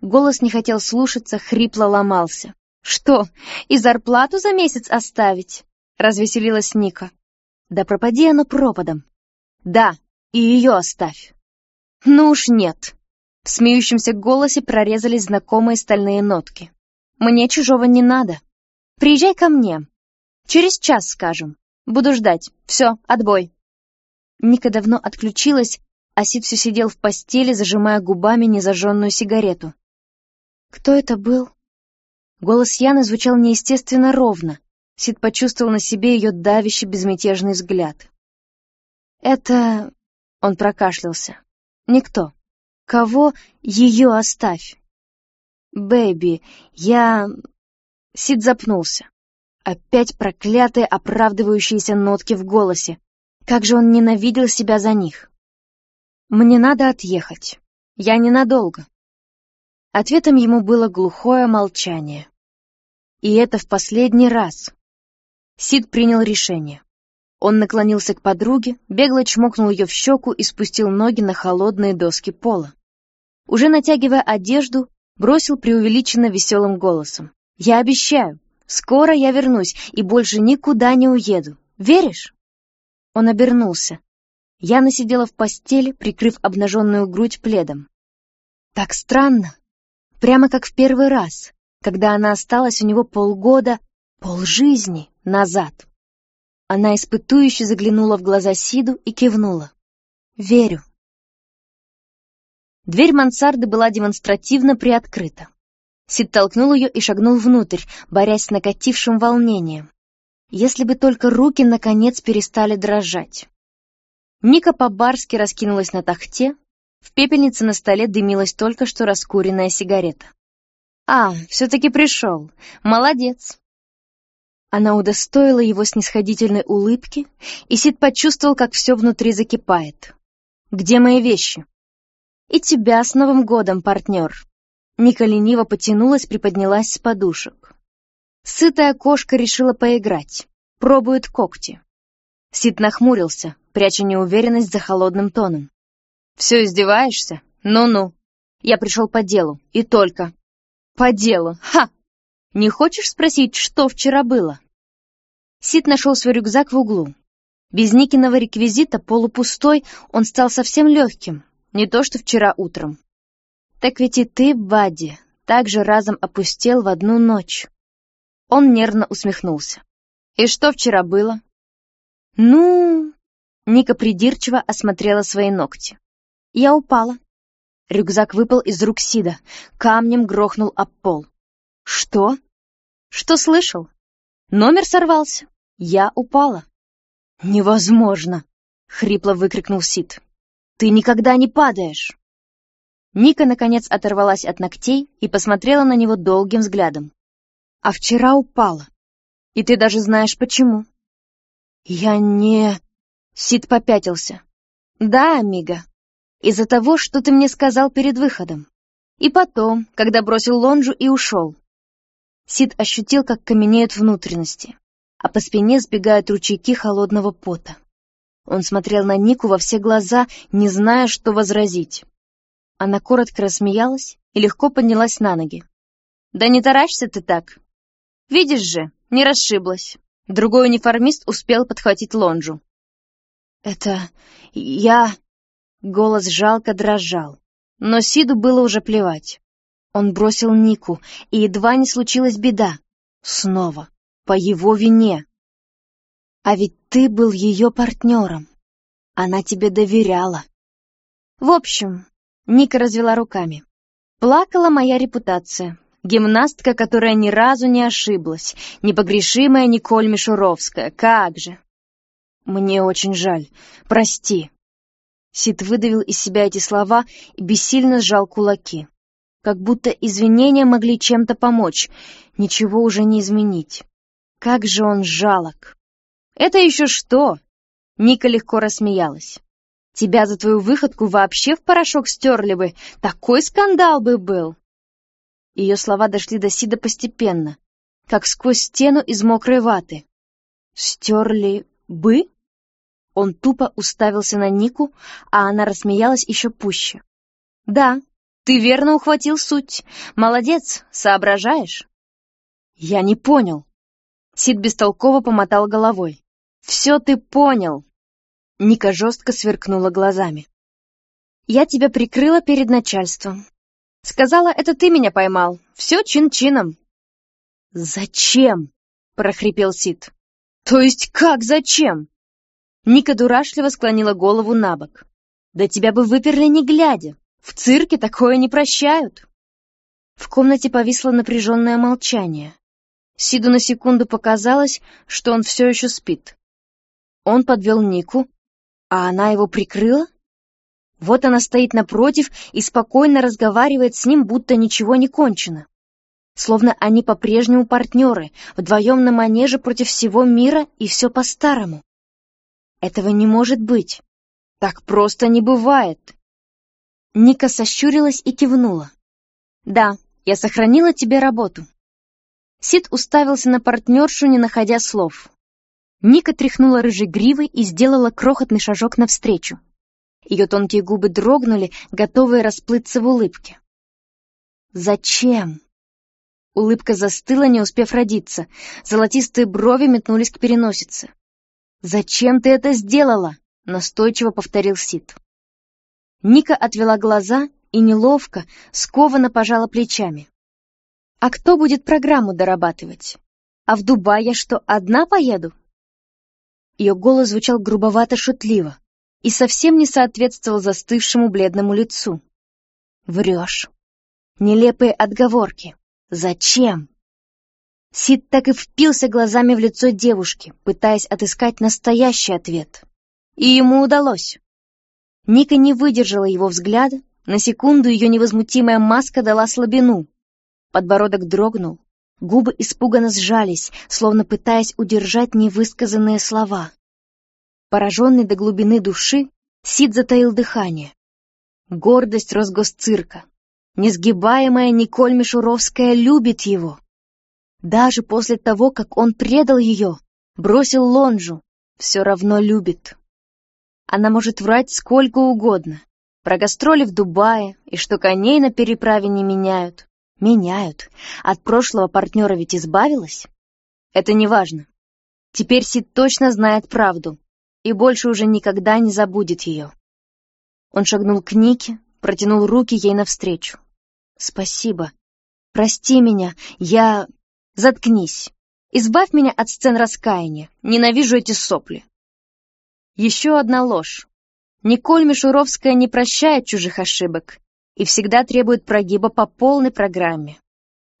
Голос не хотел слушаться, хрипло ломался. «Что, и зарплату за месяц оставить?» — развеселилась Ника. «Да пропади оно пропадом». «Да, и ее оставь». «Ну уж нет». В смеющемся голосе прорезались знакомые стальные нотки. «Мне чужого не надо. Приезжай ко мне. Через час, скажем. Буду ждать. Все, отбой. Ника давно отключилась, а Сид все сидел в постели, зажимая губами незажженную сигарету. Кто это был? Голос Яны звучал неестественно ровно. Сид почувствовал на себе ее давящий безмятежный взгляд. «Это...» — он прокашлялся. «Никто. Кого? Ее оставь». «Бэйби, я...» Сид запнулся. Опять проклятые оправдывающиеся нотки в голосе. Как же он ненавидел себя за них. «Мне надо отъехать. Я ненадолго». Ответом ему было глухое молчание. И это в последний раз. Сид принял решение. Он наклонился к подруге, бегло чмокнул ее в щеку и спустил ноги на холодные доски пола. Уже натягивая одежду, бросил преувеличенно веселым голосом. «Я обещаю, скоро я вернусь и больше никуда не уеду. Веришь?» Он обернулся. Яна сидела в постели, прикрыв обнаженную грудь пледом. Так странно. Прямо как в первый раз, когда она осталась у него полгода, полжизни назад. Она испытующе заглянула в глаза Сиду и кивнула. «Верю». Дверь мансарды была демонстративно приоткрыта. Сид толкнул ее и шагнул внутрь, борясь с накатившим волнением. Если бы только руки, наконец, перестали дрожать. Ника по-барски раскинулась на тахте, в пепельнице на столе дымилась только что раскуренная сигарета. «А, все-таки пришел. Молодец!» Она удостоила его снисходительной улыбки, и Сид почувствовал, как все внутри закипает. «Где мои вещи?» «И тебя с Новым годом, партнер!» Ника лениво потянулась, приподнялась с подушек. Сытая кошка решила поиграть. Пробует когти. Сид нахмурился, пряча неуверенность за холодным тоном. «Все издеваешься? Ну-ну. Я пришел по делу, и только. По делу, ха! Не хочешь спросить, что вчера было?» Сид нашел свой рюкзак в углу. Без Никиного реквизита, полупустой, он стал совсем легким, не то что вчера утром. Так ведь и ты, Бадди, также разом опустел в одну ночь. Он нервно усмехнулся. И что вчера было? Ну... Ника придирчиво осмотрела свои ногти. Я упала. Рюкзак выпал из рук Сида, камнем грохнул об пол. Что? Что слышал? Номер сорвался. Я упала. Невозможно, хрипло выкрикнул Сид. Ты никогда не падаешь. Ника наконец оторвалась от ногтей и посмотрела на него долгим взглядом. А вчера упала. И ты даже знаешь почему. Я не... Сид попятился. Да, Амиго, из-за того, что ты мне сказал перед выходом. И потом, когда бросил лонжу и ушел. Сид ощутил, как каменеют внутренности, а по спине сбегают ручейки холодного пота. Он смотрел на Нику во все глаза, не зная, что возразить. Она коротко рассмеялась и легко поднялась на ноги. «Да не таращься ты так! Видишь же, не расшиблась!» Другой униформист успел подхватить лонжу. «Это... я...» Голос жалко дрожал. Но Сиду было уже плевать. Он бросил Нику, и едва не случилась беда. Снова. По его вине. А ведь ты был ее партнером. Она тебе доверяла. В общем, Ника развела руками. Плакала моя репутация. Гимнастка, которая ни разу не ошиблась. Непогрешимая Николь Мишуровская. Как же. Мне очень жаль. Прости. Сид выдавил из себя эти слова и бессильно сжал кулаки. Как будто извинения могли чем-то помочь, ничего уже не изменить. Как же он жалок! «Это еще что?» Ника легко рассмеялась. «Тебя за твою выходку вообще в порошок стерли бы! Такой скандал бы был!» Ее слова дошли до Сида постепенно, как сквозь стену из мокрой ваты. «Стерли бы?» Он тупо уставился на Нику, а она рассмеялась еще пуще. «Да, ты верно ухватил суть. Молодец, соображаешь?» «Я не понял». Сид бестолково помотал головой. «Все ты понял!» Ника жестко сверкнула глазами. «Я тебя прикрыла перед начальством. Сказала, это ты меня поймал. Все чин-чином». «Зачем?» — прохрипел Сид. То есть как, зачем? Ника дурашливо склонила голову на бок. Да тебя бы выперли не глядя. В цирке такое не прощают. В комнате повисло напряженное молчание. Сиду на секунду показалось, что он все еще спит. Он подвел Нику, а она его прикрыла? Вот она стоит напротив и спокойно разговаривает с ним, будто ничего не кончено. Словно они по-прежнему партнеры, вдвоем на манеже против всего мира и все по-старому. Этого не может быть. Так просто не бывает. Ника сощурилась и кивнула. Да, я сохранила тебе работу. Сид уставился на партнершу, не находя слов. Ника тряхнула рыжей гривой и сделала крохотный шажок навстречу. Ее тонкие губы дрогнули, готовые расплыться в улыбке. «Зачем?» Улыбка застыла, не успев родиться. Золотистые брови метнулись к переносице. «Зачем ты это сделала?» — настойчиво повторил Сид. Ника отвела глаза и неловко, скованно пожала плечами. «А кто будет программу дорабатывать? А в Дубай я что, одна поеду?» Ее голос звучал грубовато-шутливо и совсем не соответствовал застывшему бледному лицу. «Врешь. Нелепые отговорки. Зачем?» Сид так и впился глазами в лицо девушки, пытаясь отыскать настоящий ответ. И ему удалось. Ника не выдержала его взгляда, на секунду ее невозмутимая маска дала слабину. Подбородок дрогнул, губы испуганно сжались, словно пытаясь удержать невысказанные слова. Пораженный до глубины души, Сид затаил дыхание. Гордость Росгосцирка, несгибаемая Николь Мишуровская любит его. Даже после того, как он предал ее, бросил лонжу, все равно любит. Она может врать сколько угодно. Про гастроли в Дубае и что коней на переправе не меняют. Меняют. От прошлого партнера ведь избавилась. Это не важно. Теперь Сид точно знает правду и больше уже никогда не забудет ее. Он шагнул к Нике, протянул руки ей навстречу. «Спасибо. Прости меня. Я...» Заткнись. Избавь меня от сцен раскаяния. Ненавижу эти сопли. Еще одна ложь. Николь Мишуровская не прощает чужих ошибок и всегда требует прогиба по полной программе.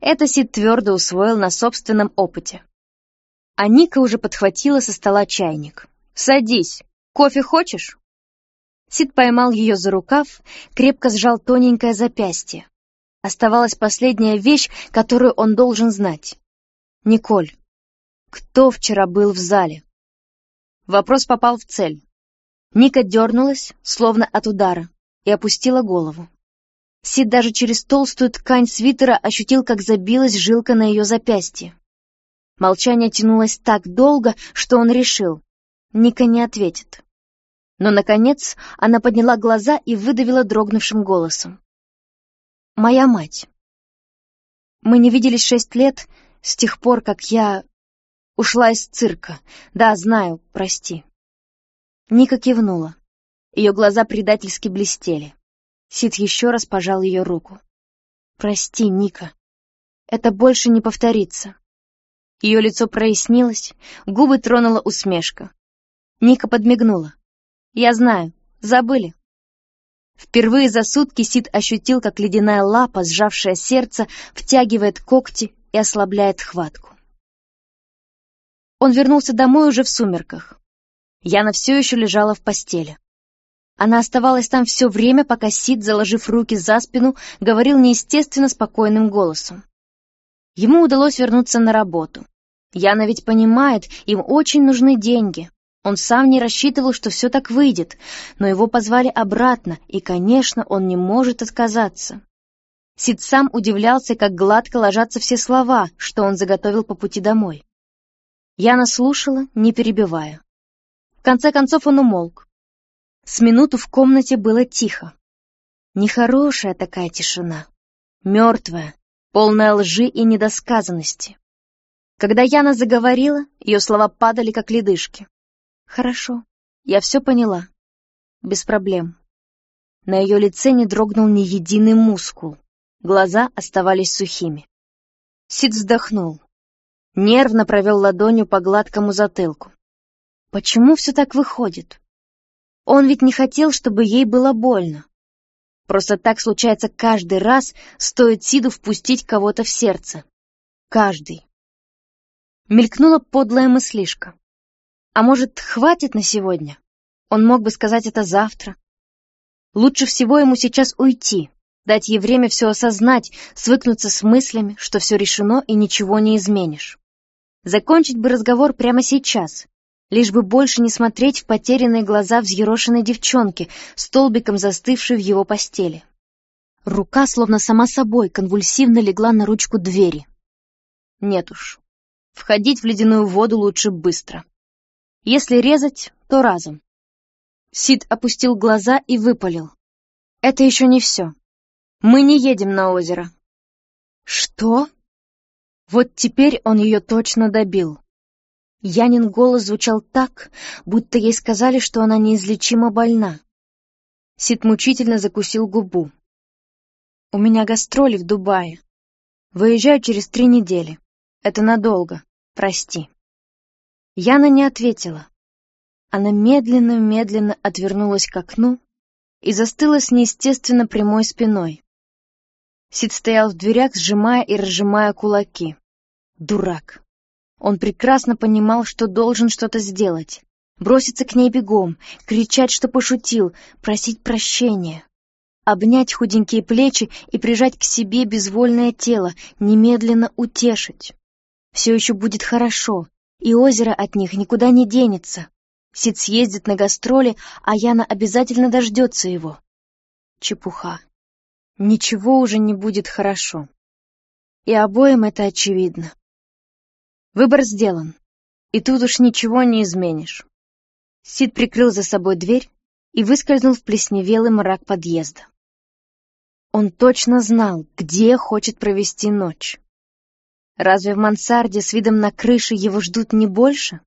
Это Сид твердо усвоил на собственном опыте. А Ника уже подхватила со стола чайник. «Садись. Кофе хочешь?» Сид поймал ее за рукав, крепко сжал тоненькое запястье. Оставалась последняя вещь, которую он должен знать. Николь, кто вчера был в зале? Вопрос попал в цель. Ника дернулась, словно от удара, и опустила голову. Сид даже через толстую ткань свитера ощутил, как забилась жилка на ее запястье. Молчание тянулось так долго, что он решил. Ника не ответит. Но, наконец, она подняла глаза и выдавила дрогнувшим голосом. «Моя мать. Мы не виделись шесть лет, с тех пор, как я ушла из цирка. Да, знаю, прости. Ника кивнула. Ее глаза предательски блестели. Сид еще раз пожал ее руку. «Прости, Ника. Это больше не повторится». Ее лицо прояснилось, губы тронула усмешка. Ника подмигнула. «Я знаю, забыли». Впервые за сутки Сид ощутил, как ледяная лапа, сжавшая сердце, втягивает когти и ослабляет хватку. Он вернулся домой уже в сумерках. Яна все еще лежала в постели. Она оставалась там все время, пока Сид, заложив руки за спину, говорил неестественно спокойным голосом. Ему удалось вернуться на работу. Яна ведь понимает, им очень нужны деньги. Он сам не рассчитывал, что все так выйдет, но его позвали обратно, и, конечно, он не может отказаться. Сид сам удивлялся, как гладко ложатся все слова, что он заготовил по пути домой. Яна слушала, не перебивая. В конце концов он умолк. С минуту в комнате было тихо. Нехорошая такая тишина, мертвая, полная лжи и недосказанности. Когда Яна заговорила, ее слова падали, как ледышки. «Хорошо, я все поняла. Без проблем». На ее лице не дрогнул ни единый мускул. Глаза оставались сухими. Сид вздохнул. Нервно провел ладонью по гладкому затылку. Почему все так выходит? Он ведь не хотел, чтобы ей было больно. Просто так случается каждый раз, стоит Сиду впустить кого-то в сердце. Каждый. Мелькнула подлая мыслишка. А может, хватит на сегодня? Он мог бы сказать это завтра. Лучше всего ему сейчас уйти, дать ей время все осознать, свыкнуться с мыслями, что все решено и ничего не изменишь. Закончить бы разговор прямо сейчас, лишь бы больше не смотреть в потерянные глаза взъерошенной девчонки, столбиком застывшей в его постели. Рука, словно сама собой, конвульсивно легла на ручку двери. Нет уж, входить в ледяную воду лучше быстро. Если резать, то разом. Сид опустил глаза и выпалил. Это еще не все. Мы не едем на озеро. Что? Вот теперь он ее точно добил. Янин голос звучал так, будто ей сказали, что она неизлечимо больна. Сид мучительно закусил губу. «У меня гастроли в Дубае. Выезжаю через три недели. Это надолго. Прости». Яна не ответила. Она медленно-медленно отвернулась к окну и застыла с неестественно прямой спиной. Сид стоял в дверях, сжимая и разжимая кулаки. Дурак. Он прекрасно понимал, что должен что-то сделать. Броситься к ней бегом, кричать, что пошутил, просить прощения. Обнять худенькие плечи и прижать к себе безвольное тело, немедленно утешить. Все еще будет хорошо, и озеро от них никуда не денется. Сид съездит на гастроли, а Яна обязательно дождется его. Чепуха. Ничего уже не будет хорошо. И обоим это очевидно. Выбор сделан, и тут уж ничего не изменишь. Сид прикрыл за собой дверь и выскользнул в плесневелый мрак подъезда. Он точно знал, где хочет провести ночь. Разве в мансарде с видом на крышу его ждут не больше?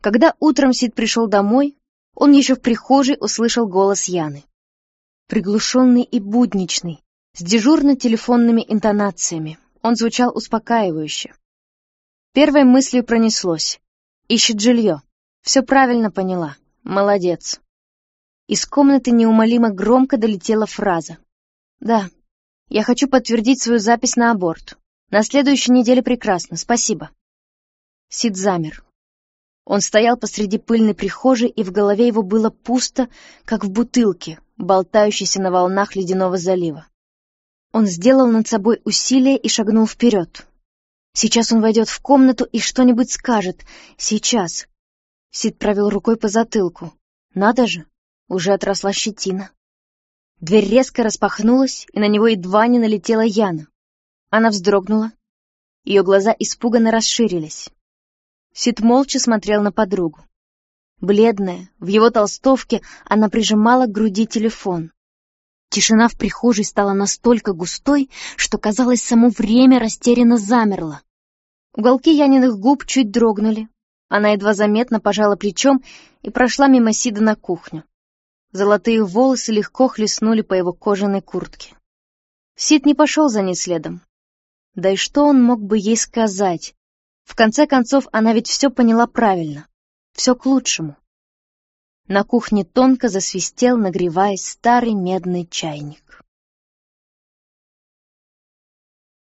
Когда утром Сид пришел домой, он еще в прихожей услышал голос Яны. Приглушенный и будничный, с дежурно-телефонными интонациями. Он звучал успокаивающе. Первой мыслью пронеслось. Ищет жилье. Все правильно поняла. Молодец. Из комнаты неумолимо громко долетела фраза. «Да, я хочу подтвердить свою запись на аборт. На следующей неделе прекрасно, спасибо». Сид замер. Он стоял посреди пыльной прихожей, и в голове его было пусто, как в бутылке, болтающейся на волнах ледяного залива. Он сделал над собой усилие и шагнул вперед. Сейчас он войдет в комнату и что-нибудь скажет. Сейчас. Сид провел рукой по затылку. Надо же, уже отросла щетина. Дверь резко распахнулась, и на него едва не налетела Яна. Она вздрогнула. Ее глаза испуганно расширились. Сид молча смотрел на подругу. Бледная, в его толстовке, она прижимала к груди телефон. Тишина в прихожей стала настолько густой, что, казалось, само время растерянно замерло. Уголки Яниных губ чуть дрогнули. Она едва заметно пожала плечом и прошла мимо Сида на кухню. Золотые волосы легко хлестнули по его кожаной куртке. Сид не пошел за ней следом. Да и что он мог бы ей сказать? В конце концов, она ведь все поняла правильно. Все к лучшему. На кухне тонко засвистел, нагреваясь старый медный чайник.